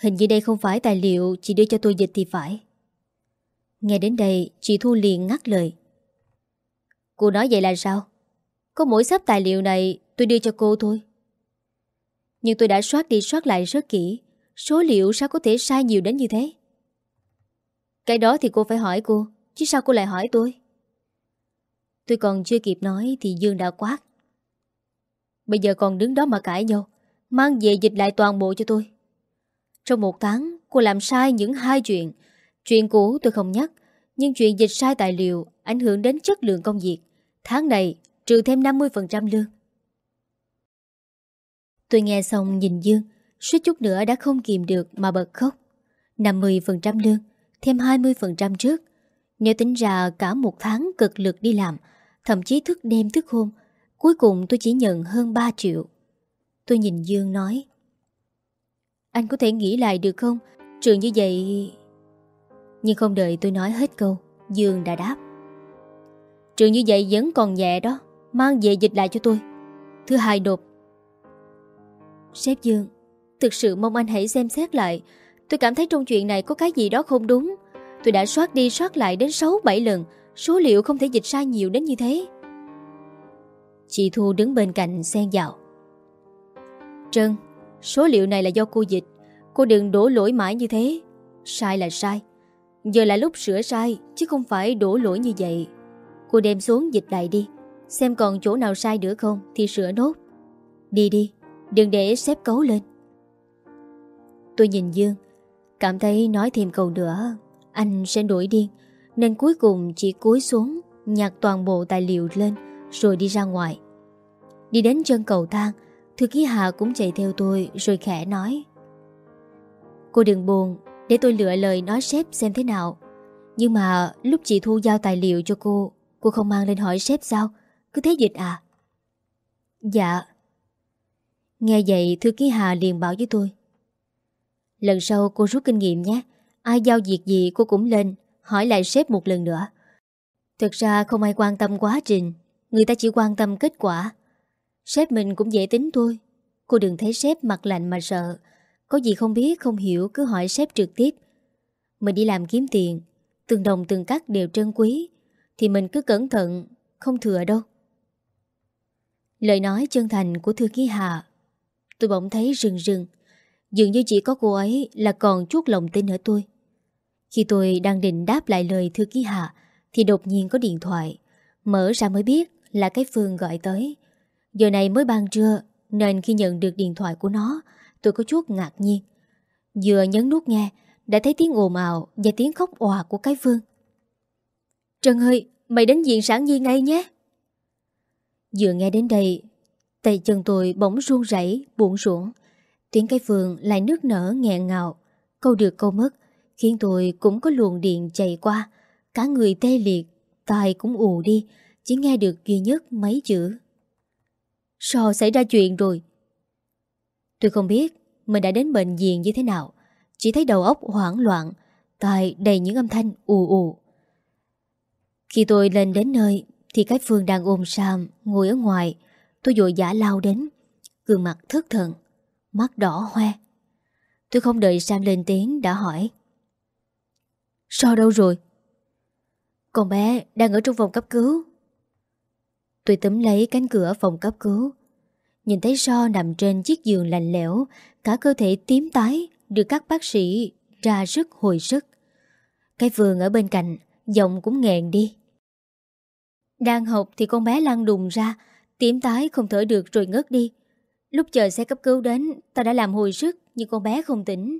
Hình như đây không phải tài liệu chị đưa cho tôi dịch thì phải. Nghe đến đây, chị Thu liền ngắt lời Cô nói vậy là sao? Có mỗi sắp tài liệu này tôi đưa cho cô thôi Nhưng tôi đã soát đi soát lại rất kỹ, Số liệu sao có thể sai nhiều đến như thế? Cái đó thì cô phải hỏi cô, Chứ sao cô lại hỏi tôi? Tôi còn chưa kịp nói thì Dương đã quát Bây giờ còn đứng đó mà cãi nhau, Mang về dịch lại toàn bộ cho tôi Trong một tháng, Cô làm sai những hai chuyện Chuyện cũ tôi không nhắc, Nhưng chuyện dịch sai tài liệu Ảnh hưởng đến chất lượng công việc. Tháng này, trừ thêm 50% lương. Tôi nghe xong nhìn Dương, Suýt chút nữa đã không kìm được mà bật khóc. 50% lương, Thêm 20% trước. Nếu tính ra cả một tháng cực lực đi làm, Thậm chí thức đêm thức hôm, Cuối cùng tôi chỉ nhận hơn 3 triệu. Tôi nhìn Dương nói, Anh có thể nghĩ lại được không? Trường như vậy nhưng không đợi tôi nói hết câu, Dương đã đáp. Trường như vậy vẫn còn nhẹ đó, Mang về dịch lại cho tôi. Thứ hai nộp Sếp Dương, Thực sự mong anh hãy xem xét lại. Tôi cảm thấy trong chuyện này có cái gì đó không đúng. Tôi đã soát đi soát lại đến 6-7 lần, Số liệu không thể dịch sai nhiều đến như thế. Chị Thu đứng bên cạnh xen vào. Trân, Số liệu này là do cô dịch. Cô đừng đổ lỗi mãi như thế. Sai là sai. Giờ là lúc sửa sai, Chứ không phải đổ lỗi như vậy. Cô đem xuống dịch lại đi, Xem còn chỗ nào sai nữa không Thì sửa nốt. Đi đi, Đừng để xếp cấu lên. Tôi nhìn Dương, Cảm thấy nói thêm câu nữa, Anh sẽ nổi điên, Nên cuối cùng chỉ cúi xuống, Nhặt toàn bộ tài liệu lên, Rồi đi ra ngoài. Đi đến chân cầu thang, Thư ký Hà cũng chạy theo tôi, Rồi khẽ nói. Cô đừng buồn để tôi lựa lời nói sếp xem thế nào. Nhưng mà lúc chị Thu giao tài liệu cho cô Cô không mang lên hỏi sếp sao? Cứ thế dịch à? Dạ. Nghe vậy, thư ký Hà liền bảo với tôi. Lần sau cô rút kinh nghiệm nhé. Ai giao việc gì cô cũng lên, Hỏi lại sếp một lần nữa. Thực ra không ai quan tâm quá trình. Người ta chỉ quan tâm kết quả. Sếp mình cũng dễ tính thôi. Cô đừng thấy sếp mặt lạnh mà sợ. Có gì không biết, không hiểu, cứ hỏi sếp trực tiếp. Mình đi làm kiếm tiền, Từng đồng từng cắt đều trân quý, Thì mình cứ cẩn thận, Không thừa đâu. Lời nói chân thành của thư ký Hà, Tôi bỗng thấy rừng rừng. Dường như chỉ có cô ấy là còn chút lòng tin ở tôi. Khi tôi đang định đáp lại lời thư ký Hà, Thì đột nhiên có điện thoại. Mở ra mới biết là cái Phương gọi tới. Giờ này mới ban trưa, Nên khi nhận được điện thoại của nó Tôi có chút ngạc nhiên. Vừa nhấn nút nghe, Đã thấy tiếng ồn ào và tiếng khóc òa của cái vương. Trần ơi Mày đến diện sản nhi ngay nhé. Vừa nghe đến đây, Tay chân tôi bỗng run rẩy buồn ruộng Tiếng cái vườn lại nước nở, nghẹn ngào. Câu được câu mất, Khiến tôi cũng có luồng điện chạy qua. Cả người tê liệt, Tai cũng ù đi, Chỉ nghe được duy nhất mấy chữ. Sao xảy ra chuyện rồi? Tôi không biết Mình đã đến bệnh viện như thế nào. Chỉ thấy đầu óc hoảng loạn, Tai đầy những âm thanh ù ù. Khi tôi lên đến nơi, Thì cái Phương đang ôm Sam Ngồi ở ngoài. Tôi vội giả lao đến, Gương mặt thất thần, Mắt đỏ hoe. Tôi không đợi Sam lên tiếng đã hỏi, Sao đâu rồi? Con bé đang ở trong phòng cấp cứu. Tôi tấm lấy cánh cửa phòng cấp cứu Nhìn thấy So nằm trên chiếc giường lạnh lẽo Cả cơ thể tím tái Được các bác sĩ ra sức hồi sức Cái vườn ở bên cạnh Giọng cũng nghẹn đi Đang học thì con bé lăn đùng ra tím tái không thở được rồi ngất đi. Lúc chờ xe cấp cứu đến, ta đã làm hồi sức, nhưng con bé không tỉnh.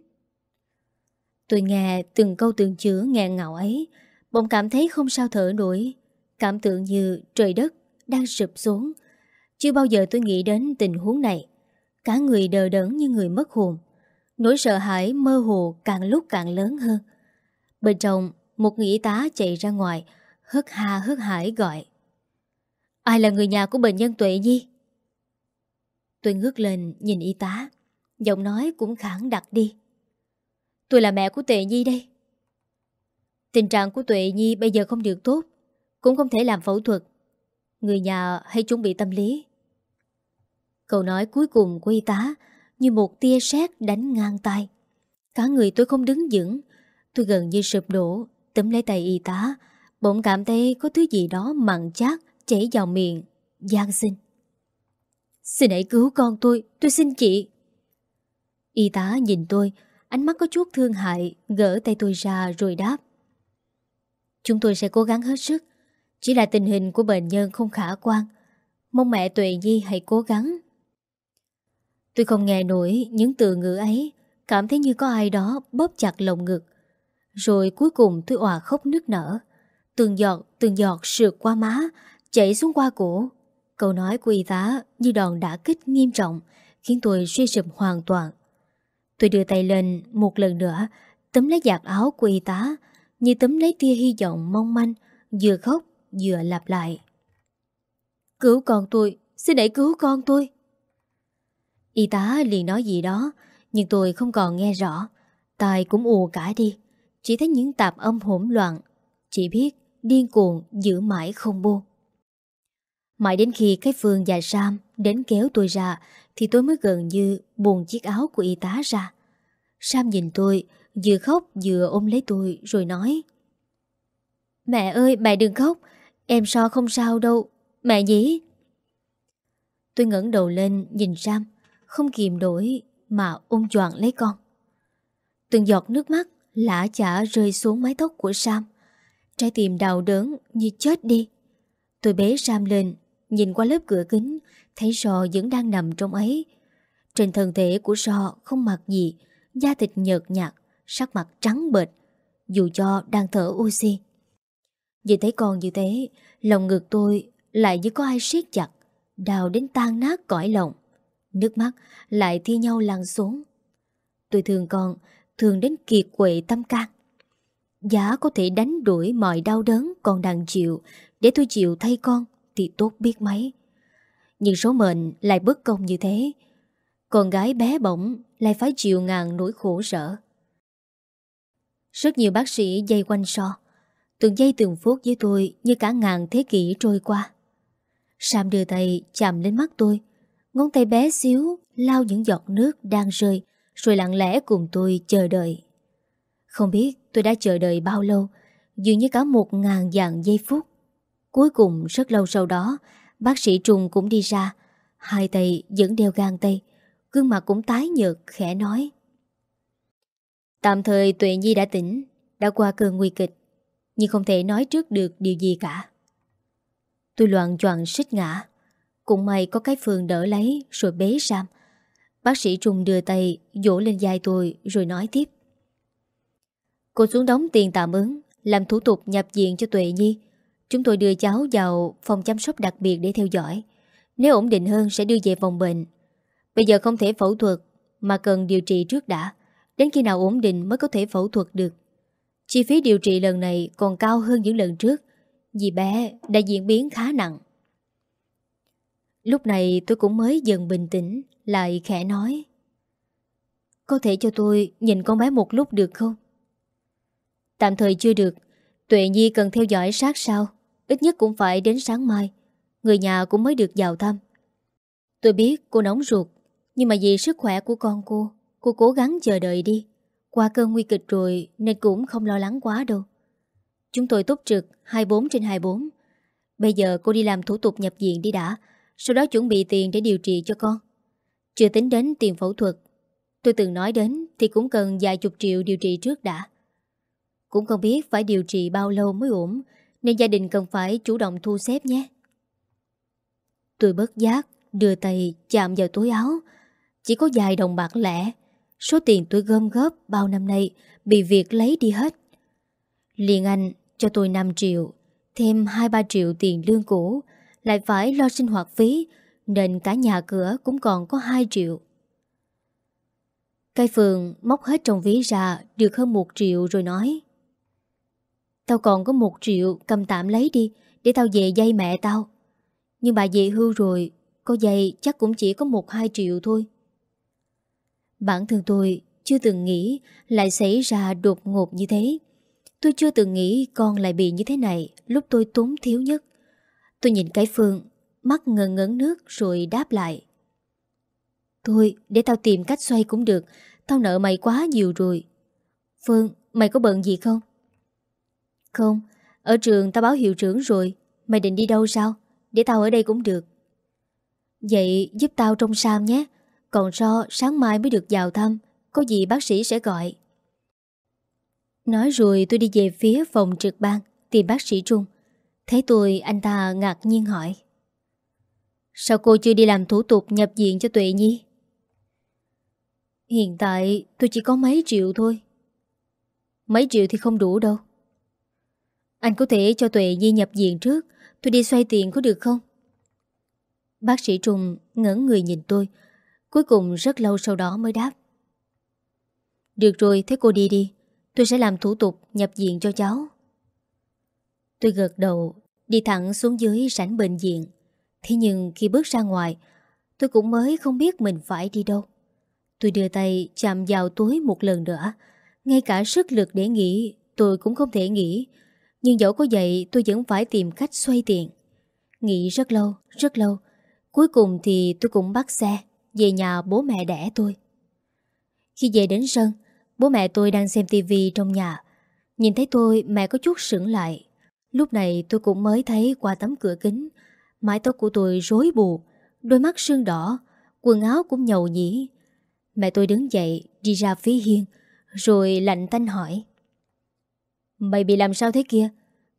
Tôi nghe từng câu từng chữ ngàn ngạo ấy, bỗng cảm thấy không sao thở nổi. Cảm tưởng như trời đất đang sụp xuống. Chưa bao giờ tôi nghĩ đến tình huống này. Cả người đờ đẫn như người mất hồn. Nỗi sợ hãi mơ hồ càng lúc càng lớn hơn. Bên trong, một người y tá chạy ra ngoài, hớt ha hớt hải gọi. Ai là người nhà của bệnh nhân Tuệ Nhi? Tôi ngước lên nhìn y tá, giọng nói cũng khẳng đặc đi. Tôi là mẹ của Tuệ Nhi đây. Tình trạng của Tuệ Nhi bây giờ không được tốt, cũng không thể làm phẫu thuật. Người nhà hãy chuẩn bị tâm lý. Câu nói cuối cùng của y tá như một tia sét đánh ngang tay. Cả người tôi không đứng vững, tôi gần như sụp đổ, tấm lấy tay y tá, bỗng cảm thấy có thứ gì đó mặn chát chảy vào miệng, gian xin. Xin hãy cứu con tôi, tôi xin chị. Y tá nhìn tôi, ánh mắt có chút thương hại, gỡ tay tôi ra rồi đáp. Chúng tôi sẽ cố gắng hết sức, chỉ là tình hình của bệnh nhân không khả quan. Mong mẹ Tuệ Nhi hãy cố gắng. Tôi không nghe nổi những từ ngữ ấy, cảm thấy như có ai đó bóp chặt lồng ngực. Rồi cuối cùng tôi òa khóc nước nở. Từng giọt, từng giọt sượt qua má, chảy xuống qua cổ. Câu nói của y tá như đòn đã kích nghiêm trọng, khiến tôi suy sụp hoàn toàn. Tôi đưa tay lên một lần nữa, tấm lấy giặt áo của y tá, như tấm lấy tia hy vọng mong manh, vừa khóc vừa lặp lại. Cứu con tôi, xin hãy cứu con tôi. Y tá liền nói gì đó, nhưng tôi không còn nghe rõ. Tai cũng ù cả đi, chỉ thấy những tạp âm hỗn loạn. Chỉ biết điên cuồng giữ mãi không buông. Mãi đến khi cái Phương và Sam đến kéo tôi ra thì tôi mới gần như buồn chiếc áo của y tá ra. Sam nhìn tôi, vừa khóc vừa ôm lấy tôi rồi nói Mẹ ơi, mẹ đừng khóc, em so không sao đâu, mẹ nhỉ? Tôi ngẩng đầu lên nhìn Sam, không kìm nổi mà ôm choàng lấy con. Từng giọt nước mắt lã chả rơi xuống mái tóc của Sam. Trái tim đau đớn như chết đi. Tôi bế Sam lên, nhìn qua lớp cửa kính, thấy sò vẫn đang nằm trong ấy. Trên thân thể của sò không mặc gì, da thịt nhợt nhạt, sắc mặt trắng bệch, dù cho đang thở oxy. Vì thấy con như thế, lòng ngực tôi lại như có ai siết chặt, đào đến tan nát cõi lòng. Nước mắt lại thi nhau lăn xuống. Tôi thương con, thường đến kiệt quệ tâm can. Giá có thể đánh đuổi mọi đau đớn còn đang chịu để tôi chịu thay con thì tốt biết mấy. Nhưng số mệnh lại bất công như thế. Con gái bé bỏng lại phải chịu ngàn nỗi khổ sở. Rất nhiều bác sĩ dây quanh so. Từng giây từng phút với tôi như cả ngàn thế kỷ trôi qua. Sam đưa tay chạm lên mắt tôi. Ngón tay bé xíu lao những giọt nước đang rơi rồi lặng lẽ cùng tôi chờ đợi. Không biết tôi đã chờ đợi bao lâu, dường như cả một ngàn dạng giây phút. Cuối cùng rất lâu sau đó, bác sĩ trùng cũng đi ra, hai tay vẫn đeo gan tay, gương mặt cũng tái nhợt khẽ nói. Tạm thời Tuệ Nhi đã tỉnh, đã qua cơn nguy kịch, nhưng không thể nói trước được điều gì cả. Tôi loạn choạng xích ngã, cũng may có cái phường đỡ lấy rồi bế Sam. Bác sĩ Trung đưa tay dỗ lên vai tôi rồi nói tiếp. Cô xuống đóng tiền tạm ứng, làm thủ tục nhập viện cho Tuệ Nhi. Chúng tôi đưa cháu vào phòng chăm sóc đặc biệt để theo dõi. Nếu ổn định hơn sẽ đưa về phòng bệnh. Bây giờ không thể phẫu thuật, mà cần điều trị trước đã. Đến khi nào ổn định mới có thể phẫu thuật được. Chi phí điều trị lần này còn cao hơn những lần trước, vì bé đã diễn biến khá nặng. Lúc này tôi cũng mới dần bình tĩnh, lại khẽ nói. Có thể cho tôi nhìn con bé một lúc được không? Tạm thời chưa được. Tuệ Nhi cần theo dõi sát sao? Ít nhất cũng phải đến sáng mai. Người nhà cũng mới được vào thăm. Tôi biết cô nóng ruột Nhưng mà vì sức khỏe của con cô Cô cố gắng chờ đợi đi. Qua cơn nguy kịch rồi Nên cũng không lo lắng quá đâu. Chúng tôi túc trực 24 trên 24 Bây giờ cô đi làm thủ tục nhập viện đi đã. Sau đó chuẩn bị tiền để điều trị cho con. Chưa tính đến tiền phẫu thuật, Tôi từng nói đến Thì cũng cần vài chục triệu điều trị trước đã. Cũng không biết phải điều trị bao lâu mới ổn, Nên gia đình cần phải chủ động thu xếp nhé. Tôi bất giác đưa tay chạm vào túi áo. Chỉ có vài đồng bạc lẻ, Số tiền tôi gom góp bao năm nay Bị việc lấy đi hết. Liền Anh cho tôi 5 triệu, Thêm 2-3 triệu tiền lương cũ lại phải lo sinh hoạt phí, Nên cả nhà cửa cũng còn có 2 triệu Cây phường móc hết trong ví ra Được hơn 1 triệu rồi nói, Tao còn có 1 triệu, Cầm tạm lấy đi, Để tao về dây mẹ tao Nhưng bà về hưu rồi, Có dây chắc cũng chỉ có 1-2 triệu thôi Bản thân tôi chưa từng nghĩ lại xảy ra đột ngột như thế. Tôi chưa từng nghĩ con lại bị như thế này lúc tôi tốn thiếu nhất. Tôi nhìn cái Phương, mắt ngần ngấn nước rồi đáp lại. Thôi, để tao tìm cách xoay cũng được, tao nợ mày quá nhiều rồi. Phương, mày có bận gì không? Không, ở trường tao báo hiệu trưởng rồi, mày định đi đâu sao? Để tao ở đây cũng được. Vậy giúp tao trong Sam nhé, còn so sáng mai mới được vào thăm Có gì bác sĩ sẽ gọi Nói rồi tôi đi về phía phòng trực ban Tìm bác sĩ Trung Thấy tôi, anh ta ngạc nhiên hỏi. Sao cô chưa đi làm thủ tục nhập viện cho Tuệ Nhi? Hiện tại tôi chỉ có mấy triệu thôi. Mấy triệu thì không đủ đâu. Anh có thể cho Tuệ Nhi nhập viện trước, Tôi đi xoay tiền có được không? Bác sĩ Trung ngẩn người nhìn tôi, Cuối cùng rất lâu sau đó mới đáp. Được rồi, thế cô đi đi, Tôi sẽ làm thủ tục nhập viện cho cháu. Tôi gật đầu Đi thẳng xuống dưới sảnh bệnh viện Thế nhưng khi bước ra ngoài Tôi cũng mới không biết mình phải đi đâu Tôi đưa tay chạm vào túi một lần nữa Ngay cả sức lực để nghĩ Tôi cũng không thể nghĩ Nhưng dẫu có vậy tôi vẫn phải tìm cách xoay tiền Nghĩ rất lâu, rất lâu Cuối cùng thì tôi cũng bắt xe về nhà bố mẹ đẻ tôi. Khi về đến sân, bố mẹ tôi đang xem tivi trong nhà. Nhìn thấy tôi, mẹ có chút sững lại. Lúc này tôi cũng mới thấy qua tấm cửa kính, mái tóc của tôi rối bù, đôi mắt sưng đỏ, quần áo cũng nhầu nhĩ. Mẹ tôi đứng dậy, đi ra phía hiên, rồi lạnh tanh hỏi. Mày bị làm sao thế kia?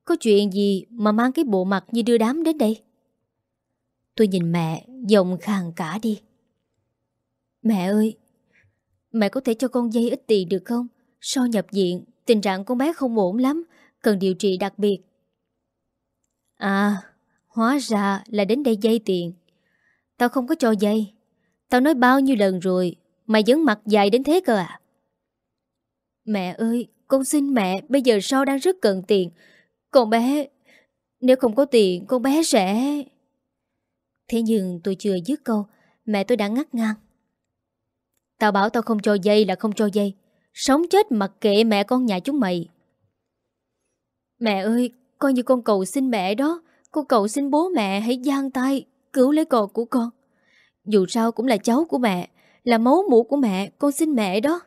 Có chuyện gì mà mang cái bộ mặt như đưa đám đến đây? Tôi nhìn mẹ, giọng khàn cả đi. Mẹ ơi, mẹ có thể cho con dây ít tiền được không? sau nhập viện, tình trạng con bé không ổn lắm, cần điều trị đặc biệt. À, hóa ra là đến đây dây tiền. Tao không có cho dây. Tao nói bao nhiêu lần rồi, mày vẫn mặt dài đến thế cơ à? Mẹ ơi, con xin mẹ, bây giờ so đang rất cần tiền. Con bé, nếu không có tiền, con bé sẽ... Thế nhưng tôi chưa dứt câu, mẹ tôi đã ngắt ngang. Tao bảo tao không cho dây là không cho dây Sống chết mặc kệ mẹ con nhà chúng mày Mẹ ơi Coi như con cầu xin mẹ đó. Con cầu xin bố mẹ hãy giang tay, Cứu lấy con của con. Dù sao cũng là cháu của mẹ, Là máu mũ của mẹ, Con xin mẹ đó.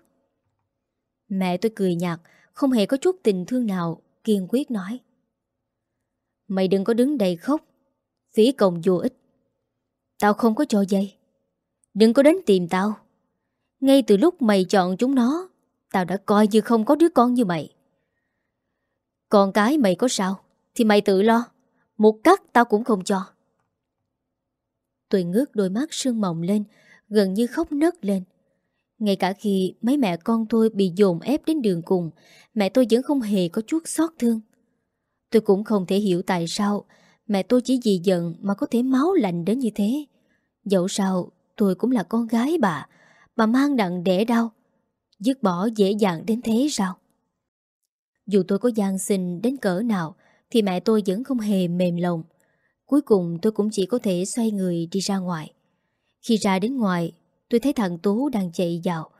Mẹ tôi cười nhạt, Không hề có chút tình thương nào, Kiên quyết nói. Mày đừng có đứng đầy khóc, Phí công vô ích. Tao không có cho dây. Đừng có đến tìm tao. Ngay từ lúc mày chọn chúng nó, Tao đã coi như không có đứa con như mày. Con cái mày có sao? Thì mày tự lo. Một cắt tao cũng không cho. Tôi ngước đôi mắt sương mộng lên, Gần như khóc nấc lên. Ngay cả khi mấy mẹ con tôi bị dồn ép đến đường cùng, Mẹ tôi vẫn không hề có chút xót thương. Tôi cũng không thể hiểu tại sao Mẹ tôi chỉ vì giận mà có thể máu lạnh đến như thế. Dẫu sao, tôi cũng là con gái bà bà mang nặng đẻ đau. Dứt bỏ dễ dàng đến thế sao? Dù tôi có gian xin đến cỡ nào thì mẹ tôi vẫn không hề mềm lòng. Cuối cùng tôi cũng chỉ có thể xoay người đi ra ngoài. Khi ra đến ngoài, Tôi thấy thằng Tú đang chạy vào.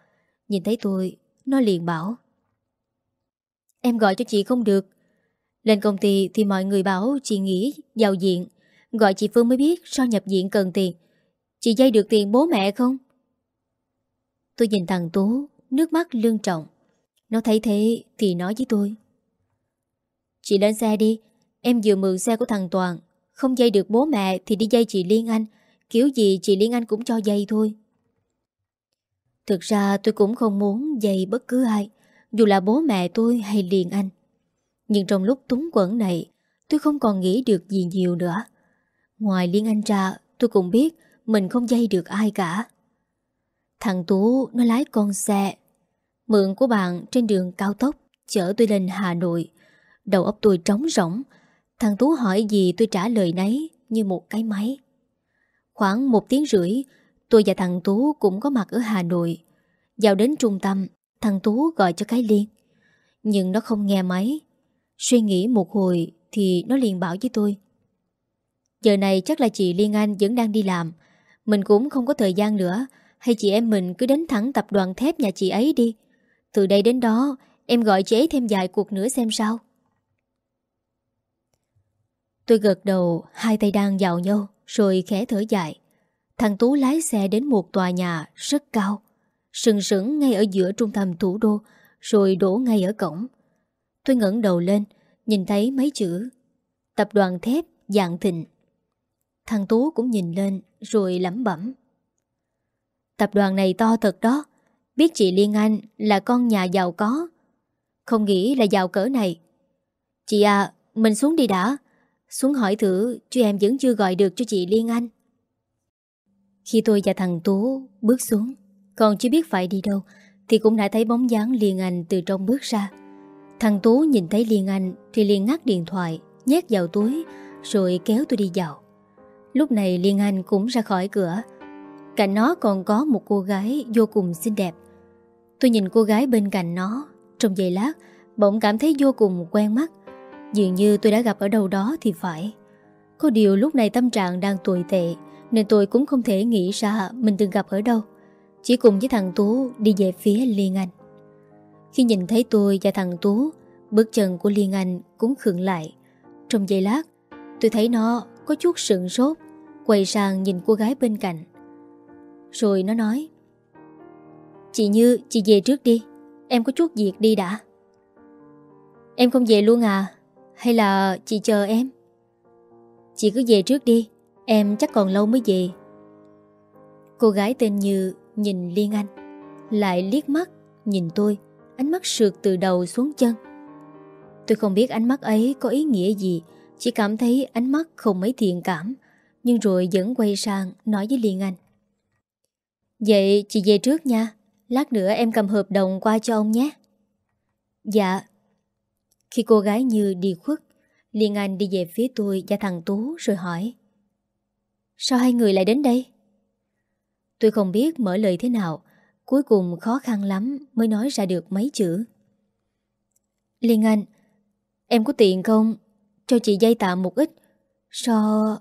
Nhìn thấy tôi, Nó liền bảo, Em gọi cho chị không được. Lên công ty thì mọi người bảo chị nghỉ Vào diện. Gọi chị Phương mới biết sao nhập viện cần tiền. Chị dây được tiền bố mẹ không? Tôi nhìn thằng Tú, Nước mắt lương trọng. Nó thấy thế thì nói với tôi Chị lên xe đi. Em vừa mượn xe của thằng Toàn. Không dây được bố mẹ thì đi dây chị Liên Anh. Kiểu gì chị Liên Anh cũng cho dây thôi. Thực ra tôi cũng không muốn dây bất cứ ai, Dù là bố mẹ tôi hay Liên Anh. Nhưng trong lúc túng quẩn này, Tôi không còn nghĩ được gì nhiều nữa. Ngoài Liên Anh ra, tôi cũng biết mình không dây được ai cả. Thằng Tú, nó lái con xe. Mượn của bạn trên đường cao tốc chở tôi lên Hà Nội. Đầu óc tôi trống rỗng. Thằng Tú hỏi gì tôi trả lời nấy như một cái máy. Khoảng một tiếng rưỡi, tôi và thằng Tú cũng có mặt ở Hà Nội. Vào đến trung tâm, thằng Tú gọi cho cái liên. Nhưng nó không nghe máy. Suy nghĩ một hồi thì nó liền bảo với tôi. Giờ này chắc là chị Liên Anh vẫn đang đi làm. Mình cũng không có thời gian nữa. Hay chị em mình cứ đến thẳng tập đoàn thép nhà chị ấy đi. Từ đây đến đó, em gọi chị ấy thêm vài cuộc nữa xem sao. Tôi gật đầu, hai tay đang vào nhau, rồi khẽ thở dài. Thằng Tú lái xe đến một tòa nhà rất cao, sừng sững ngay ở giữa trung tâm thủ đô, rồi đổ ngay ở cổng. Tôi ngẩng đầu lên, nhìn thấy mấy chữ Tập đoàn thép dạng thịnh. Thằng Tú cũng nhìn lên, rồi lẩm bẩm. Tập đoàn này to thật đó, biết chị Liên Anh là con nhà giàu có. Không nghĩ là giàu cỡ này. Chị à, mình xuống đi đã. Xuống hỏi thử, chứ em vẫn chưa gọi được cho chị Liên Anh. Khi tôi và thằng Tú bước xuống, còn chưa biết phải đi đâu, thì cũng đã thấy bóng dáng Liên Anh từ trong bước ra. Thằng Tú nhìn thấy Liên Anh thì liền ngắt điện thoại, nhét vào túi, rồi kéo tôi đi vào. Lúc này Liên Anh cũng ra khỏi cửa. Cạnh nó còn có một cô gái vô cùng xinh đẹp. Tôi nhìn cô gái bên cạnh nó, trong giây lát, bỗng cảm thấy vô cùng quen mắt. Dường như tôi đã gặp ở đâu đó thì phải. Có điều lúc này tâm trạng đang tồi tệ, nên tôi cũng không thể nghĩ ra mình từng gặp ở đâu. Chỉ cùng với thằng Tú đi về phía Liên Anh. Khi nhìn thấy tôi và thằng Tú, bước chân của Liên Anh cũng khựng lại. Trong giây lát, tôi thấy nó có chút sững sốt, quay sang nhìn cô gái bên cạnh. Rồi nó nói Chị Như, chị về trước đi Em có chút việc đi đã Em không về luôn à hay là chị chờ em? Chị cứ về trước đi, Em chắc còn lâu mới về. Cô gái tên Như nhìn Liên Anh, Lại liếc mắt Nhìn tôi, Ánh mắt sượt từ đầu xuống chân. Tôi không biết ánh mắt ấy có ý nghĩa gì, Chỉ cảm thấy ánh mắt không mấy thiện cảm, Nhưng rồi vẫn quay sang Nói với Liên Anh. Vậy chị về trước nha, Lát nữa em cầm hợp đồng qua cho ông nhé. Dạ. Khi cô gái Như đi khuất, Liên Anh đi về phía tôi và thằng Tú rồi hỏi, Sao hai người lại đến đây? Tôi không biết mở lời thế nào, Cuối cùng khó khăn lắm mới nói ra được mấy chữ Liên Anh, Em có tiền không? Cho chị dây tạm một ít So...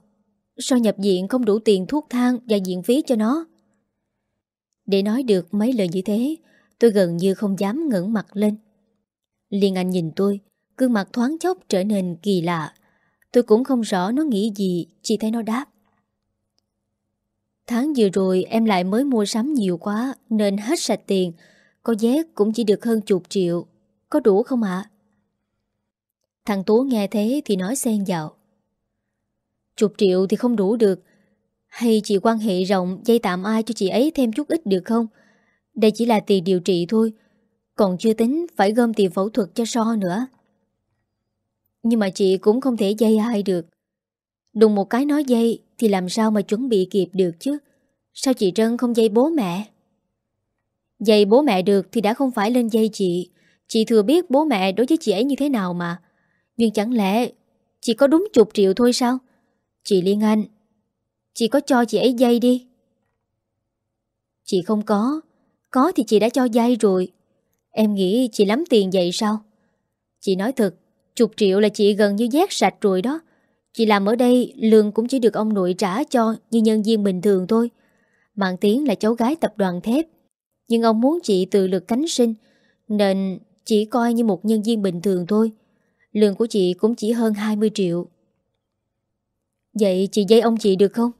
So nhập viện không đủ tiền thuốc thang và viện phí cho nó Để nói được mấy lời như thế, Tôi gần như không dám ngẩng mặt lên Liên Anh nhìn tôi Gương mặt thoáng chốc trở nên kỳ lạ. Tôi cũng không rõ nó nghĩ gì, Chỉ thấy nó đáp. Tháng vừa rồi em lại mới mua sắm nhiều quá, Nên hết sạch tiền. Có vé cũng chỉ được hơn chục triệu. Có đủ không ạ? Thằng Tú nghe thế thì nói xen vào. Chục triệu thì không đủ được. Hay chị quan hệ rộng, dây tạm ai cho chị ấy thêm chút ít được không? Đây chỉ là tiền điều trị thôi. Còn chưa tính phải gom tiền phẫu thuật cho so nữa. Nhưng mà chị cũng không thể dây ai được. Đùng một cái nói dây Thì làm sao mà chuẩn bị kịp được chứ? Sao chị Trân không dây bố mẹ? Dây bố mẹ được Thì đã không phải lên dây chị. Chị thừa biết bố mẹ đối với chị ấy như thế nào mà. Nhưng chẳng lẽ Chị có đúng chục triệu thôi sao? Chị Liên Anh, Chị có cho chị ấy dây đi? Chị không có. Có thì chị đã cho dây rồi. Em nghĩ chị lắm tiền vậy sao? Chị nói thật Chục triệu là chị gần như giác sạch rồi đó Chị làm ở đây lương cũng chỉ được ông nội trả cho như nhân viên bình thường thôi. Mạng Tiến là cháu gái tập đoàn thép. Nhưng ông muốn chị tự lực cánh sinh nên chỉ coi như một nhân viên bình thường thôi. Lương của chị cũng chỉ hơn 20 triệu. Vậy chị dây ông chị được không?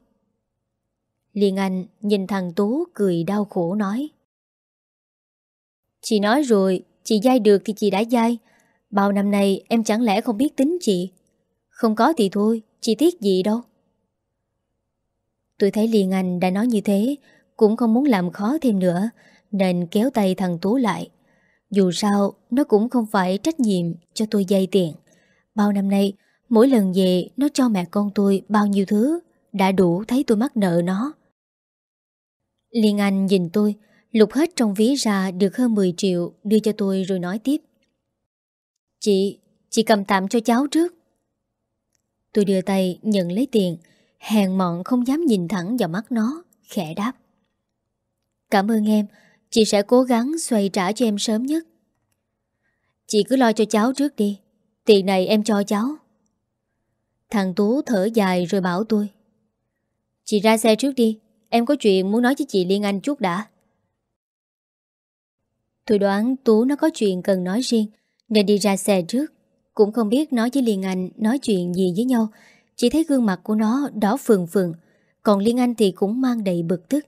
Liên Anh nhìn thằng Tú cười đau khổ nói. Chị nói rồi, chị dai được thì chị đã dai. Bao năm nay em chẳng lẽ không biết tính chị. Không có thì thôi, chi tiết gì đâu. Tôi thấy Liên Anh đã nói như thế, cũng không muốn làm khó thêm nữa, nên kéo tay thằng Tú lại. Dù sao, nó cũng không phải trách nhiệm cho tôi dây tiền. Bao năm nay, mỗi lần về, nó cho mẹ con tôi bao nhiêu thứ, đã đủ thấy tôi mắc nợ nó. Liên Anh nhìn tôi, lục hết trong ví ra được hơn 10 triệu đưa cho tôi rồi nói tiếp. Chị, chị cầm tạm cho cháu trước. Tôi đưa tay nhận lấy tiền, hèn mọn không dám nhìn thẳng vào mắt nó, khẽ đáp. Cảm ơn em, chị sẽ cố gắng xoay trả cho em sớm nhất. Chị cứ lo cho cháu trước đi, tiền này em cho cháu. Thằng Tú thở dài rồi bảo tôi. Chị ra xe trước đi, em có chuyện muốn nói với chị Liên Anh chút đã. Tôi đoán Tú nó có chuyện cần nói riêng, nên đi ra xe trước. Cũng không biết nói với Liên Anh nói chuyện gì với nhau. Chỉ thấy gương mặt của nó đỏ phừng phừng. Còn Liên Anh thì cũng mang đầy bực tức.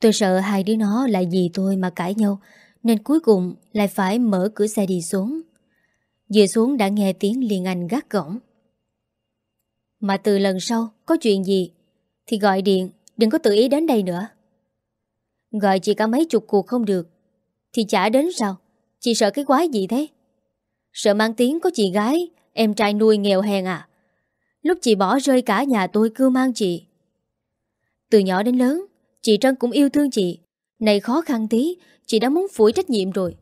Tôi sợ hai đứa nó lại vì tôi mà cãi nhau, Nên cuối cùng lại phải mở cửa xe đi xuống. Vừa xuống đã nghe tiếng Liên Anh gắt gỏng. Mà từ lần sau có chuyện gì Thì gọi điện, Đừng có tự ý đến đây nữa. Gọi chị cả mấy chục cuộc không được, Thì chả đến sao? Chị sợ cái quái gì thế? Sợ mang tiếng có chị gái, Em trai nuôi nghèo hèn à. Lúc chị bỏ rơi cả nhà tôi cưu mang chị. Từ nhỏ đến lớn, Chị Trân cũng yêu thương chị. Này khó khăn tí, Chị đã muốn phủi trách nhiệm rồi.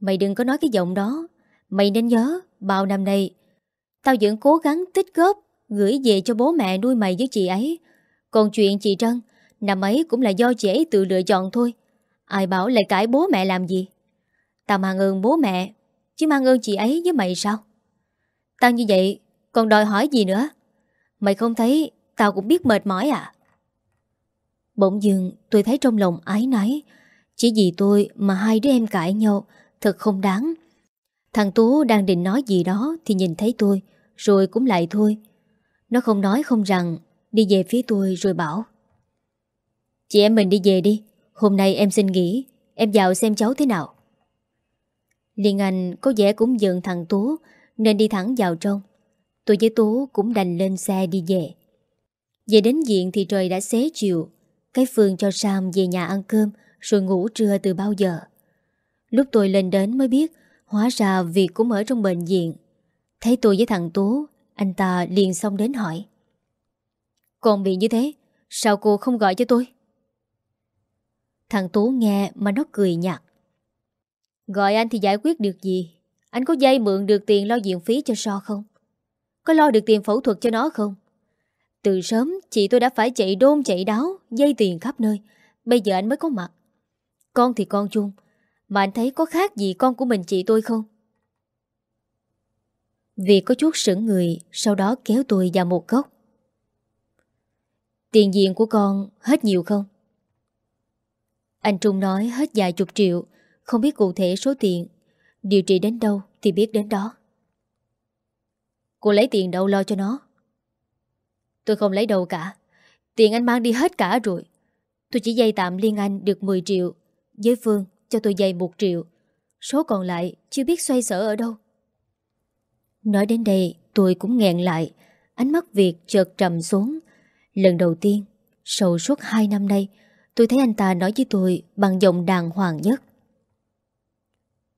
Mày đừng có nói cái giọng đó. Mày nên nhớ, Bao năm nay, Tao vẫn cố gắng tích góp, Gửi về cho bố mẹ nuôi mày với chị ấy. Còn chuyện chị Trân, Năm ấy cũng là do chị ấy tự lựa chọn thôi. Ai bảo lại cãi bố mẹ làm gì? Tao mang ơn bố mẹ Chứ mang ơn chị ấy với mày sao? Tao như vậy, Còn đòi hỏi gì nữa? Mày không thấy tao cũng biết mệt mỏi à? Bỗng dưng tôi thấy trong lòng ái náy, Chỉ vì tôi mà hai đứa em cãi nhau, Thật không đáng. Thằng Tú đang định nói gì đó Thì nhìn thấy tôi, Rồi cũng lại thôi. Nó không nói không rằng, Đi về phía tôi rồi bảo. Chị em mình đi về đi, Hôm nay em xin nghỉ, Em vào xem cháu thế nào. Liên Anh có vẻ cũng giận thằng Tú, Nên đi thẳng vào trong. Tôi với Tú cũng đành lên xe đi về. Về đến diện thì trời đã xế chiều. Cái Phương cho Sam về nhà ăn cơm, Rồi ngủ trưa từ bao giờ. Lúc tôi lên đến mới biết, Hóa ra việc cũng ở trong bệnh viện. Thấy tôi với thằng Tú, Anh ta liền xong đến hỏi. Còn bị như thế, Sao cô không gọi cho tôi? Thằng Tú nghe mà nó cười nhạt. Gọi anh thì giải quyết được gì? Anh có dây mượn được tiền lo diện phí cho So không? Có lo được tiền phẫu thuật cho nó không? Từ sớm, chị tôi đã phải chạy đôn chạy đáo, Dây tiền khắp nơi. Bây giờ anh mới có mặt. Con thì con chung. Mà anh thấy có khác gì con của mình chị tôi không? Vì có chút sững người, Sau đó kéo tôi vào một góc. Tiền diện của con hết nhiều không? Anh Trung nói hết vài chục triệu không biết cụ thể số tiền. Điều trị đến đâu thì biết đến đó. Cô lấy tiền đâu lo cho nó? Tôi không lấy đâu cả. Tiền anh mang đi hết cả rồi. Tôi chỉ dây tạm Liên Anh được 10 triệu. Với Phương cho tôi dây 1 triệu. Số còn lại chưa biết xoay sở ở đâu. Nói đến đây, tôi cũng nghẹn lại. Ánh mắt Việt chợt trầm xuống. Lần đầu tiên, Sau suốt 2 năm nay, Tôi thấy anh ta nói với tôi Bằng giọng đàng hoàng nhất.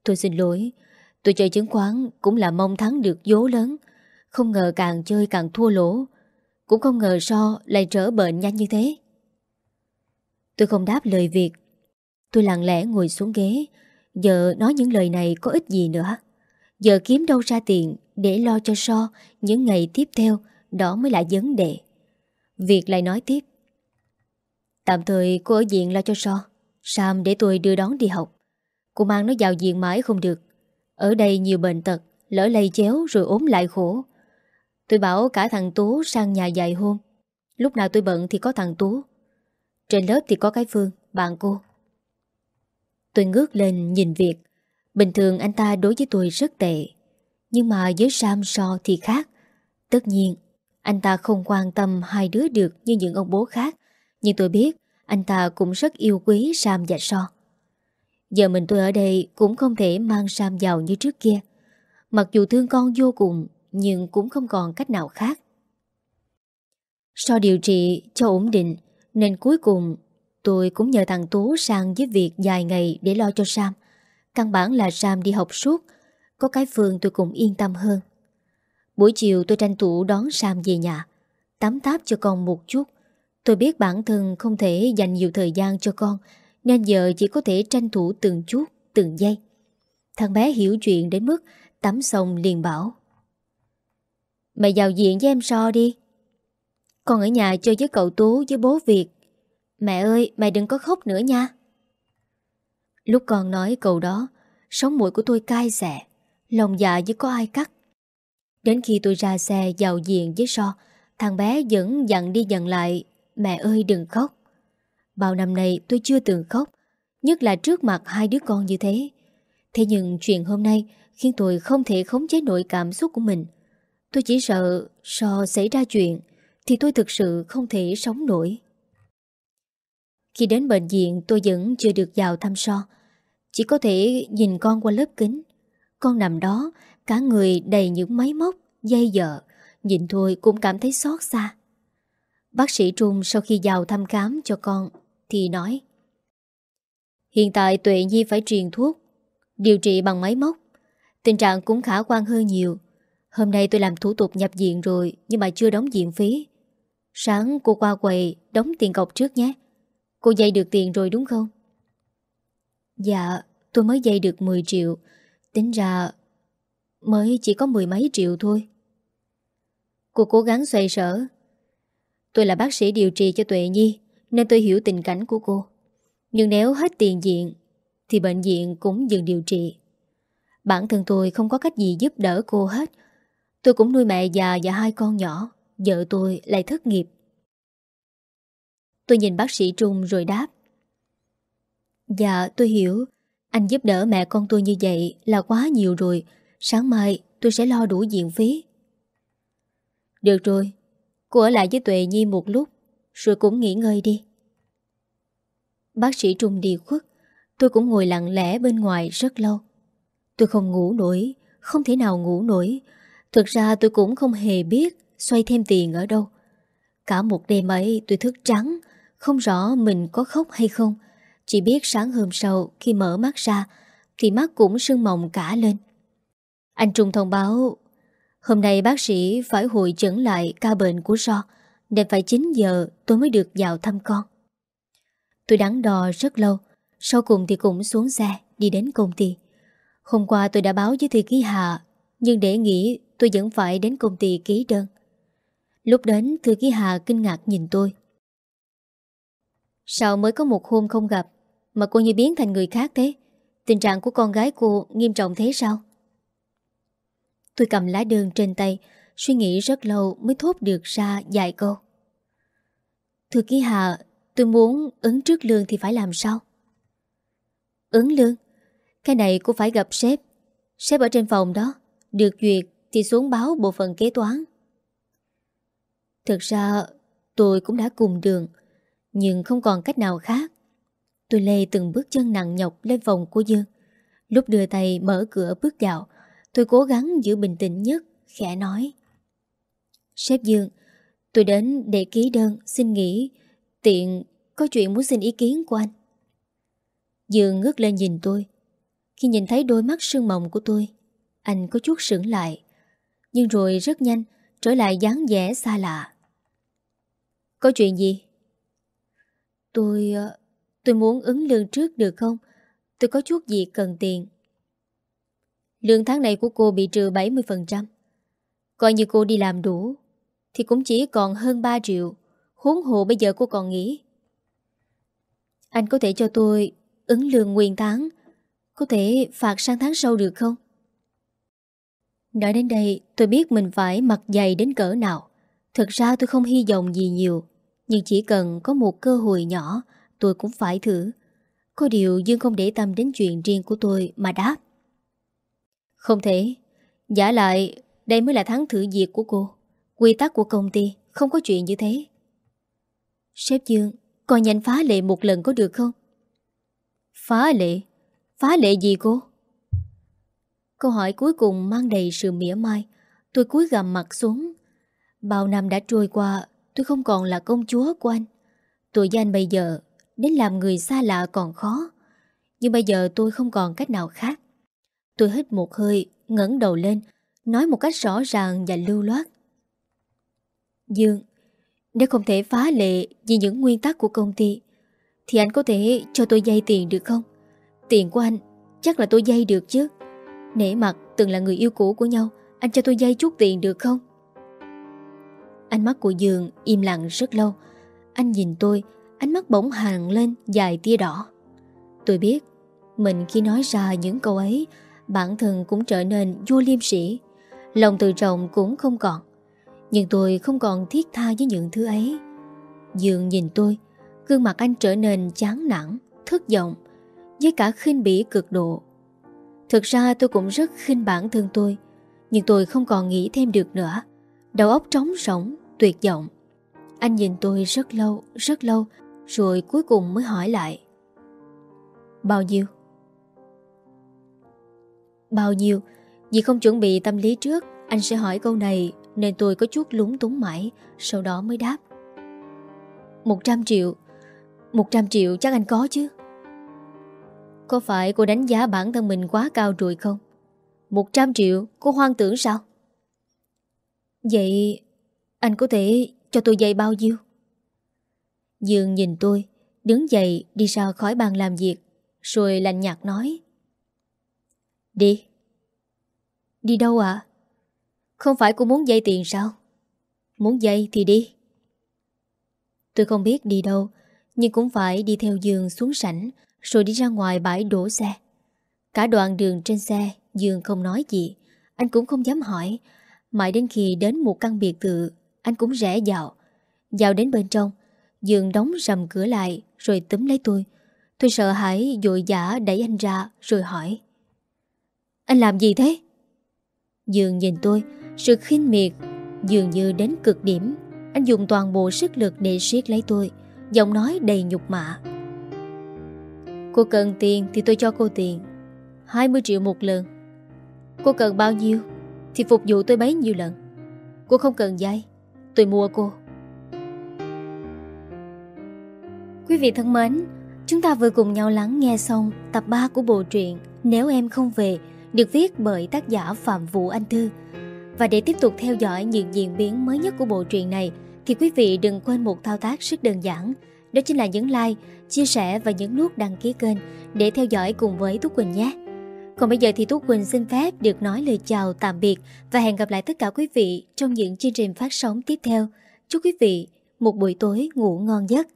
Tôi xin lỗi. Tôi chơi chứng khoán cũng là mong thắng được dố lớn. Không ngờ càng chơi càng thua lỗ. Cũng không ngờ so lại trở bệnh nhanh như thế. Tôi không đáp lời việc Tôi lặng lẽ ngồi xuống ghế. Giờ nói những lời này có ích gì nữa? Giờ kiếm đâu ra tiền Để lo cho so Những ngày tiếp theo? Đó mới là vấn đề. Việc lại nói tiếp. Tạm thời cô ở diện lo cho so. Sam để tôi đưa đón đi học. Cô mang nó vào diện mãi không được. Ở đây nhiều bệnh tật, Lỡ lây chéo rồi ốm lại khổ. Tôi bảo cả thằng Tú sang nhà dạy hôm. Lúc nào tôi bận thì có thằng Tú. Trên lớp thì có cái Phương, Bạn cô. Tôi ngước lên nhìn Việt. Bình thường anh ta đối với tôi rất tệ. Nhưng mà với Sam so thì khác. Tất nhiên, Anh ta không quan tâm hai đứa được Như những ông bố khác. Nhưng tôi biết, Anh ta cũng rất yêu quý Sam và So. Giờ mình tôi ở đây cũng không thể mang Sam giàu như trước kia. Mặc dù thương con vô cùng, nhưng cũng không còn cách nào khác. Sau điều trị cho ổn định, nên cuối cùng tôi cũng nhờ thằng Tú sang giúp việc dài ngày để lo cho Sam. Căn bản là Sam đi học suốt, có cái Phương tôi cũng yên tâm hơn. Buổi chiều tôi tranh thủ đón Sam về nhà. tắm táp cho con một chút. Tôi biết bản thân không thể dành nhiều thời gian cho con, nên giờ chỉ có thể tranh thủ từng chút, từng giây. Thằng bé hiểu chuyện đến mức tắm xong liền bảo. Mày vào diện với em so đi. Con ở nhà chơi với cậu Tú với bố Việt. Mẹ ơi, mày đừng có khóc nữa nha. Lúc con nói câu đó, sống mũi của tôi cay xẻ, lòng dạ như có ai cắt. Đến khi tôi ra xe vào diện với so, thằng bé vẫn dặn đi dặn lại, mẹ ơi đừng khóc. Bao năm nay tôi chưa từng khóc, nhất là trước mặt hai đứa con như thế. Thế nhưng chuyện hôm nay khiến tôi không thể khống chế nổi cảm xúc của mình. Tôi chỉ sợ so xảy ra chuyện thì tôi thực sự không thể sống nổi. Khi đến bệnh viện tôi vẫn chưa được vào thăm so. Chỉ có thể nhìn con qua lớp kính. Con nằm đó, cả người đầy những máy móc, dây dợ. Nhìn thôi cũng cảm thấy xót xa. Bác sĩ Trung sau khi vào thăm khám cho con thì nói Hiện tại Tuệ Nhi phải truyền thuốc, điều trị bằng máy móc. Tình trạng cũng khả quan hơn nhiều. Hôm nay tôi làm thủ tục nhập viện rồi nhưng mà chưa đóng viện phí. Sáng cô qua quầy đóng tiền cọc trước nhé. Cô dây được tiền rồi đúng không? Dạ, tôi mới dây được 10 triệu. Tính ra mới chỉ có mười mấy triệu thôi. Cô cố gắng xoay sở. Tôi là bác sĩ điều trị cho Tuệ Nhi nên tôi hiểu tình cảnh của cô. Nhưng nếu hết tiền diện thì bệnh viện cũng dừng điều trị. Bản thân tôi không có cách gì giúp đỡ cô hết. Tôi cũng nuôi mẹ già và hai con nhỏ. Vợ tôi lại thất nghiệp. Tôi nhìn bác sĩ Trung rồi đáp. Dạ tôi hiểu Anh giúp đỡ mẹ con tôi như vậy là quá nhiều rồi Sáng mai tôi sẽ lo đủ diện phí Được rồi Cô ở lại với Tuệ Nhi một lúc rồi cũng nghỉ ngơi đi. Bác sĩ Trung đi khuất, Tôi cũng ngồi lặng lẽ bên ngoài rất lâu. Tôi không ngủ nổi, Không thể nào ngủ nổi. Thực ra tôi cũng không hề biết Xoay thêm tiền ở đâu. Cả một đêm ấy tôi thức trắng, Không rõ mình có khóc hay không. Chỉ biết sáng hôm sau khi mở mắt ra, thì mắt cũng sưng mộng cả lên. Anh Trung thông báo, hôm nay bác sĩ phải hội chẩn lại ca bệnh của So nên phải 9 giờ tôi mới được vào thăm con. Tôi đắn đo rất lâu, sau cùng thì cũng xuống xe, đi đến công ty. Hôm qua tôi đã báo với Thư Ký Hà, nhưng để nghĩ tôi vẫn phải đến công ty ký đơn. Lúc đến, Thư Ký Hà kinh ngạc nhìn tôi. Sao mới có một hôm không gặp mà cô như biến thành người khác thế Tình trạng của con gái cô nghiêm trọng thế sao Tôi cầm lá đơn trên tay Suy nghĩ rất lâu mới thốt được ra vài câu. Thưa ký Hà Tôi muốn ứng trước lương thì phải làm sao? Ứng lương? Cái này cô phải gặp sếp. Sếp ở trên phòng đó Được duyệt thì xuống báo bộ phận kế toán. Thực ra tôi cũng đã cùng đường Nhưng không còn cách nào khác. Tôi lê từng bước chân nặng nhọc lên phòng của Dương. Lúc đưa tay mở cửa bước vào, tôi cố gắng giữ bình tĩnh nhất, khẽ nói. Sếp Dương, tôi đến để ký đơn, xin nghỉ, tiện có chuyện muốn xin ý kiến của anh. Dương ngước lên nhìn tôi. Khi nhìn thấy đôi mắt sương mộng của tôi, anh có chút sững lại. Nhưng rồi rất nhanh, trở lại dáng vẻ xa lạ. Có chuyện gì? Tôi... Ờ, tôi muốn ứng lương trước được không? Tôi có chút gì cần tiền. Lương tháng này của cô bị trừ 70%. Coi như cô đi làm đủ, thì cũng chỉ còn hơn 3 triệu. Huống hồ bây giờ cô còn nghĩ Anh có thể cho tôi ứng lương nguyên tháng, có thể phạt sang tháng sau được không? Nói đến đây, tôi biết mình phải mặc dày đến cỡ nào. Thật ra tôi không hy vọng gì nhiều, nhưng chỉ cần có một cơ hội nhỏ tôi cũng phải thử. Có điều Dương không để tâm đến chuyện riêng của tôi mà đáp. Không thể. Giả lại, đây mới là tháng thử việc của cô. Quy tắc của công ty không có chuyện như thế. Sếp Dương, coi nhanh phá lệ một lần có được không? Phá lệ? Phá lệ gì cô? Câu hỏi cuối cùng mang đầy sự mỉa mai. Tôi cúi gầm mặt xuống. Bao năm đã trôi qua, tôi không còn là công chúa của anh. Tôi với anh bây giờ Đến làm người xa lạ còn khó Nhưng bây giờ tôi không còn cách nào khác Tôi hít một hơi ngẩng đầu lên Nói một cách rõ ràng và lưu loát Dương. Nếu không thể phá lệ vì những nguyên tắc của công ty, Thì anh có thể cho tôi dây tiền được không? Tiền của anh, chắc là tôi dây được chứ. Nể mặt từng là người yêu cũ của nhau, Anh cho tôi dây chút tiền được không? Ánh mắt của Dương im lặng rất lâu. Anh nhìn tôi, Ánh mắt bỗng hàng lên dài tia đỏ. Tôi biết, Mình khi nói ra những câu ấy, Bản thân cũng trở nên vô liêm sĩ Lòng tự trọng cũng không còn. Nhưng tôi không còn thiết tha với những thứ ấy. Dương nhìn tôi Gương mặt anh trở nên chán nản Thất vọng Với cả khinh bỉ cực độ. Thực ra tôi cũng rất khinh bản thân tôi Nhưng tôi không còn nghĩ thêm được nữa. Đầu óc trống rỗng Tuyệt vọng. Anh nhìn tôi rất lâu, rất lâu Rồi cuối cùng mới hỏi lại. Bao nhiêu? Bao nhiêu? Vì không chuẩn bị tâm lý trước Anh sẽ hỏi câu này nên tôi có chút lúng túng mãi, Sau đó mới đáp. 100 triệu 100 triệu chắc anh có chứ? Có phải cô đánh giá bản thân mình quá cao rồi không? 100 triệu, cô hoang tưởng sao? Vậy anh có thể cho tôi dây bao nhiêu? Dương nhìn tôi, Đứng dậy đi ra khỏi bàn làm việc, Rồi lạnh nhạt nói. Đi. Đi đâu ạ? Không phải cô muốn dây tiền sao? Muốn dây thì đi. Tôi không biết đi đâu, Nhưng cũng phải đi theo Dương xuống sảnh, Rồi đi ra ngoài bãi đổ xe. Cả đoạn đường trên xe Dương không nói gì. Anh cũng không dám hỏi. Mãi đến khi đến một căn biệt thự, Anh cũng rẽ vào. Vào đến bên trong Dương đóng rầm cửa lại, Rồi túm lấy tôi. Tôi sợ hãi, dội dã đẩy anh ra, Rồi hỏi. Anh làm gì thế? Dương nhìn tôi sự khinh miệt Dường như đến cực điểm. Anh dùng toàn bộ sức lực để siết lấy tôi, Giọng nói đầy nhục mạ. Cô cần tiền thì tôi cho cô tiền. 20 triệu một lần. Cô cần bao nhiêu Thì phục vụ tôi bấy nhiêu lần. Cô không cần dây, Tôi mua cô. Quý vị thân mến, Chúng ta vừa cùng nhau lắng nghe xong Tập 3 của bộ truyện Nếu em không về, được viết bởi tác giả Phạm Vũ Anh Thư. Và để tiếp tục theo dõi những diễn biến mới nhất của bộ truyện này, thì quý vị đừng quên một thao tác rất đơn giản, đó chính là nhấn like, chia sẻ và nhấn nút đăng ký kênh để theo dõi cùng với Tú Quỳnh nhé. Còn bây giờ thì Tú Quỳnh xin phép được nói lời chào tạm biệt và hẹn gặp lại tất cả quý vị trong những chương trình phát sóng tiếp theo. Chúc quý vị một buổi tối ngủ ngon giấc.